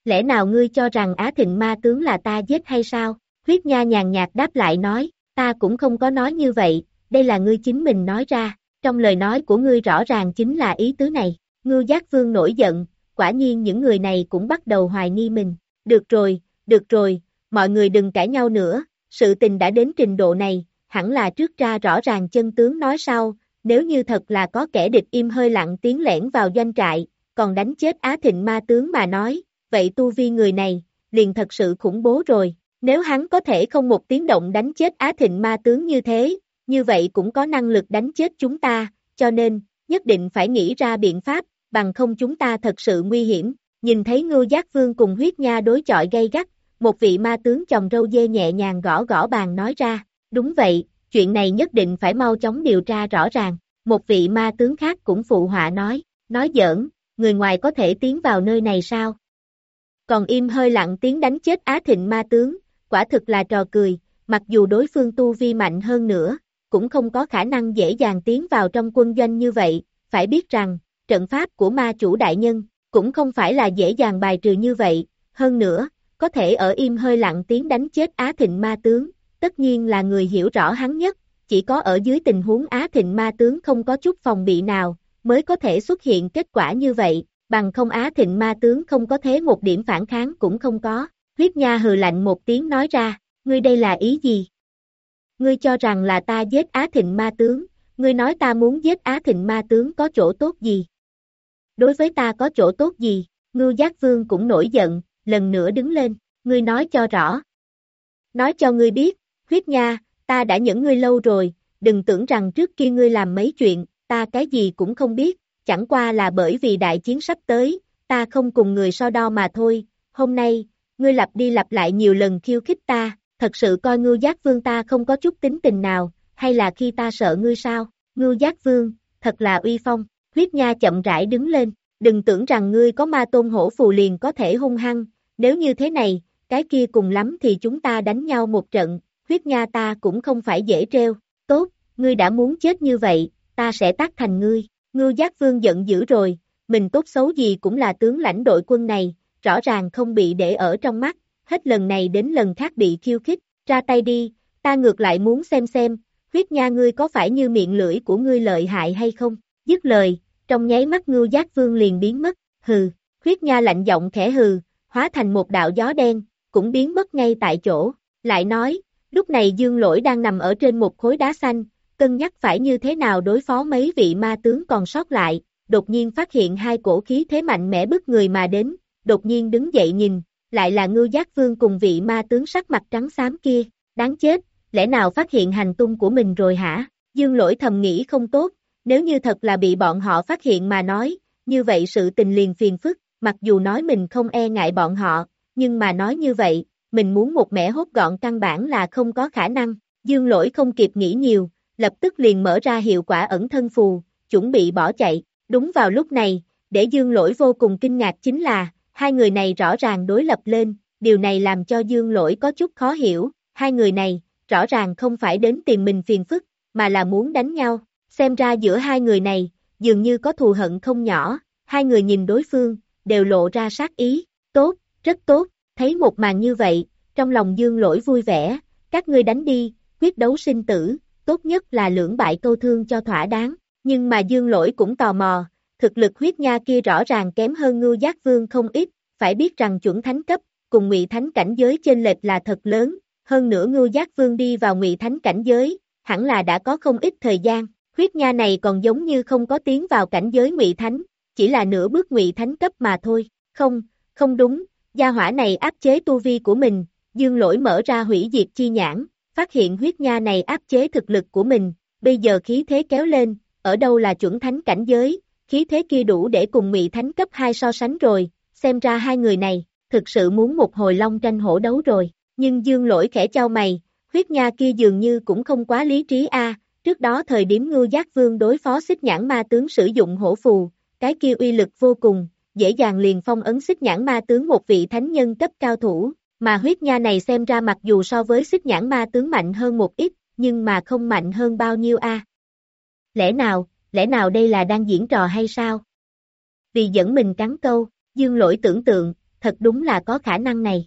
Lẽ nào ngươi cho rằng Á Thịnh ma tướng là ta giết hay sao? Huyết Nha nhàn nhạt đáp lại nói, ta cũng không có nói như vậy, đây là ngươi chính mình nói ra, trong lời nói của ngươi rõ ràng chính là ý tứ này. ngư Giác Vương nổi giận, quả nhiên những người này cũng bắt đầu hoài nghi mình. Được rồi, được rồi, mọi người đừng cãi nhau nữa, sự tình đã đến trình độ này, hẳn là trước ra rõ ràng chân tướng nói sau, nếu như thật là có kẻ địch im hơi lặng tiếng lẻn vào doanh trại, còn đánh chết Á Thịnh ma tướng mà nói, vậy tu vi người này, liền thật sự khủng bố rồi, nếu hắn có thể không một tiếng động đánh chết Á Thịnh ma tướng như thế, như vậy cũng có năng lực đánh chết chúng ta, cho nên, nhất định phải nghĩ ra biện pháp, bằng không chúng ta thật sự nguy hiểm. Nhìn thấy ngưu giác vương cùng huyết nha đối chọi gay gắt, một vị ma tướng chồng râu dê nhẹ nhàng gõ gõ bàn nói ra, đúng vậy, chuyện này nhất định phải mau chóng điều tra rõ ràng. Một vị ma tướng khác cũng phụ họa nói, nói giỡn, người ngoài có thể tiến vào nơi này sao? Còn im hơi lặng tiếng đánh chết Á Thịnh ma tướng, quả thực là trò cười, mặc dù đối phương tu vi mạnh hơn nữa, cũng không có khả năng dễ dàng tiến vào trong quân doanh như vậy, phải biết rằng, trận pháp của ma chủ đại nhân, cũng không phải là dễ dàng bài trừ như vậy, hơn nữa, có thể ở im hơi lặng tiếng đánh chết Á Thịnh ma tướng, tất nhiên là người hiểu rõ hắn nhất, chỉ có ở dưới tình huống Á Thịnh ma tướng không có chút phòng bị nào, mới có thể xuất hiện kết quả như vậy, bằng không Á Thịnh ma tướng không có thế một điểm phản kháng cũng không có. Huyết Nha hừ lạnh một tiếng nói ra, ngươi đây là ý gì? Ngươi cho rằng là ta giết Á Thịnh ma tướng, ngươi nói ta muốn giết Á Thịnh ma tướng có chỗ tốt gì? Đối với ta có chỗ tốt gì? Ngưu Giác Vương cũng nổi giận, lần nữa đứng lên, ngươi nói cho rõ. Nói cho ngươi biết, huyết nha, ta đã nhẫn ngươi lâu rồi, đừng tưởng rằng trước kia ngươi làm mấy chuyện, ta cái gì cũng không biết, chẳng qua là bởi vì đại chiến sắp tới, ta không cùng người so đo mà thôi, hôm nay, ngươi lặp đi lặp lại nhiều lần khiêu khích ta, thật sự coi ngưu giác vương ta không có chút tính tình nào, hay là khi ta sợ ngươi sao, ngưu giác vương, thật là uy phong, huyết nha chậm rãi đứng lên, đừng tưởng rằng ngươi có ma tôn hổ phù liền có thể hung hăng, nếu như thế này, cái kia cùng lắm thì chúng ta đánh nhau một trận, huyết nha ta cũng không phải dễ treo, tốt, ngươi đã muốn chết như vậy, ta sẽ tác thành ngươi, ngưu giác vương giận dữ rồi, mình tốt xấu gì cũng là tướng lãnh đội quân này, rõ ràng không bị để ở trong mắt, hết lần này đến lần khác bị khiêu khích, ra tay đi, ta ngược lại muốn xem xem, huyết nha ngươi có phải như miệng lưỡi của ngươi lợi hại hay không, dứt lời, trong nháy mắt ngưu giác vương liền biến mất, hừ, huyết nha lạnh giọng khẽ hừ, hóa thành một đạo gió đen, cũng biến mất ngay tại chỗ, lại nói, lúc này dương lỗi đang nằm ở trên một khối đá xanh, cân nhắc phải như thế nào đối phó mấy vị ma tướng còn sót lại, đột nhiên phát hiện hai cổ khí thế mạnh mẽ bức người mà đến, đột nhiên đứng dậy nhìn, lại là ngư giác vương cùng vị ma tướng sắc mặt trắng xám kia, đáng chết, lẽ nào phát hiện hành tung của mình rồi hả? Dương lỗi thầm nghĩ không tốt, nếu như thật là bị bọn họ phát hiện mà nói, như vậy sự tình liền phiền phức, mặc dù nói mình không e ngại bọn họ, nhưng mà nói như vậy, mình muốn một mẻ hốt gọn căn bản là không có khả năng, dương lỗi không kịp nghĩ nhiều, lập tức liền mở ra hiệu quả ẩn thân phù, chuẩn bị bỏ chạy, đúng vào lúc này, để dương lỗi vô cùng kinh ngạc chính là, hai người này rõ ràng đối lập lên, điều này làm cho dương lỗi có chút khó hiểu, hai người này, rõ ràng không phải đến tìm mình phiền phức, mà là muốn đánh nhau, xem ra giữa hai người này, dường như có thù hận không nhỏ, hai người nhìn đối phương, đều lộ ra sát ý, tốt, rất tốt, thấy một màn như vậy, trong lòng dương lỗi vui vẻ, các ngươi đánh đi, quyết đấu sinh tử, tốt nhất là lưỡng bại câu thương cho thỏa đáng, nhưng mà dương lỗi cũng tò mò, thực lực huyết nha kia rõ ràng kém hơn ngưu giác vương không ít, phải biết rằng chuẩn thánh cấp, cùng ngụy thánh cảnh giới trên lệch là thật lớn, hơn nữa ngưu giác vương đi vào ngụy thánh cảnh giới, hẳn là đã có không ít thời gian, huyết nha này còn giống như không có tiến vào cảnh giới ngụy thánh, chỉ là nửa bước ngụy thánh cấp mà thôi, không, không đúng, gia hỏa này áp chế tu vi của mình, dương lỗi mở ra hủy diệt chi nhãn, phát hiện huyết nha này áp chế thực lực của mình, bây giờ khí thế kéo lên, ở đâu là chuẩn thánh cảnh giới, khí thế kia đủ để cùng Mị Thánh cấp 2 so sánh rồi, xem ra hai người này, thực sự muốn một hồi long tranh hổ đấu rồi, nhưng dương lỗi khẽ trao mày, huyết nha kia dường như cũng không quá lý trí a trước đó thời điểm ngưu giác vương đối phó xích nhãn ma tướng sử dụng hổ phù, cái kia uy lực vô cùng, dễ dàng liền phong ấn xích nhãn ma tướng một vị thánh nhân cấp cao thủ, mà huyết nha này xem ra mặc dù so với xích nhãn ma tướng mạnh hơn một ít, nhưng mà không mạnh hơn bao nhiêu a. Lẽ nào, lẽ nào đây là đang diễn trò hay sao? Vì dẫn mình cắn câu, dương lỗi tưởng tượng, thật đúng là có khả năng này.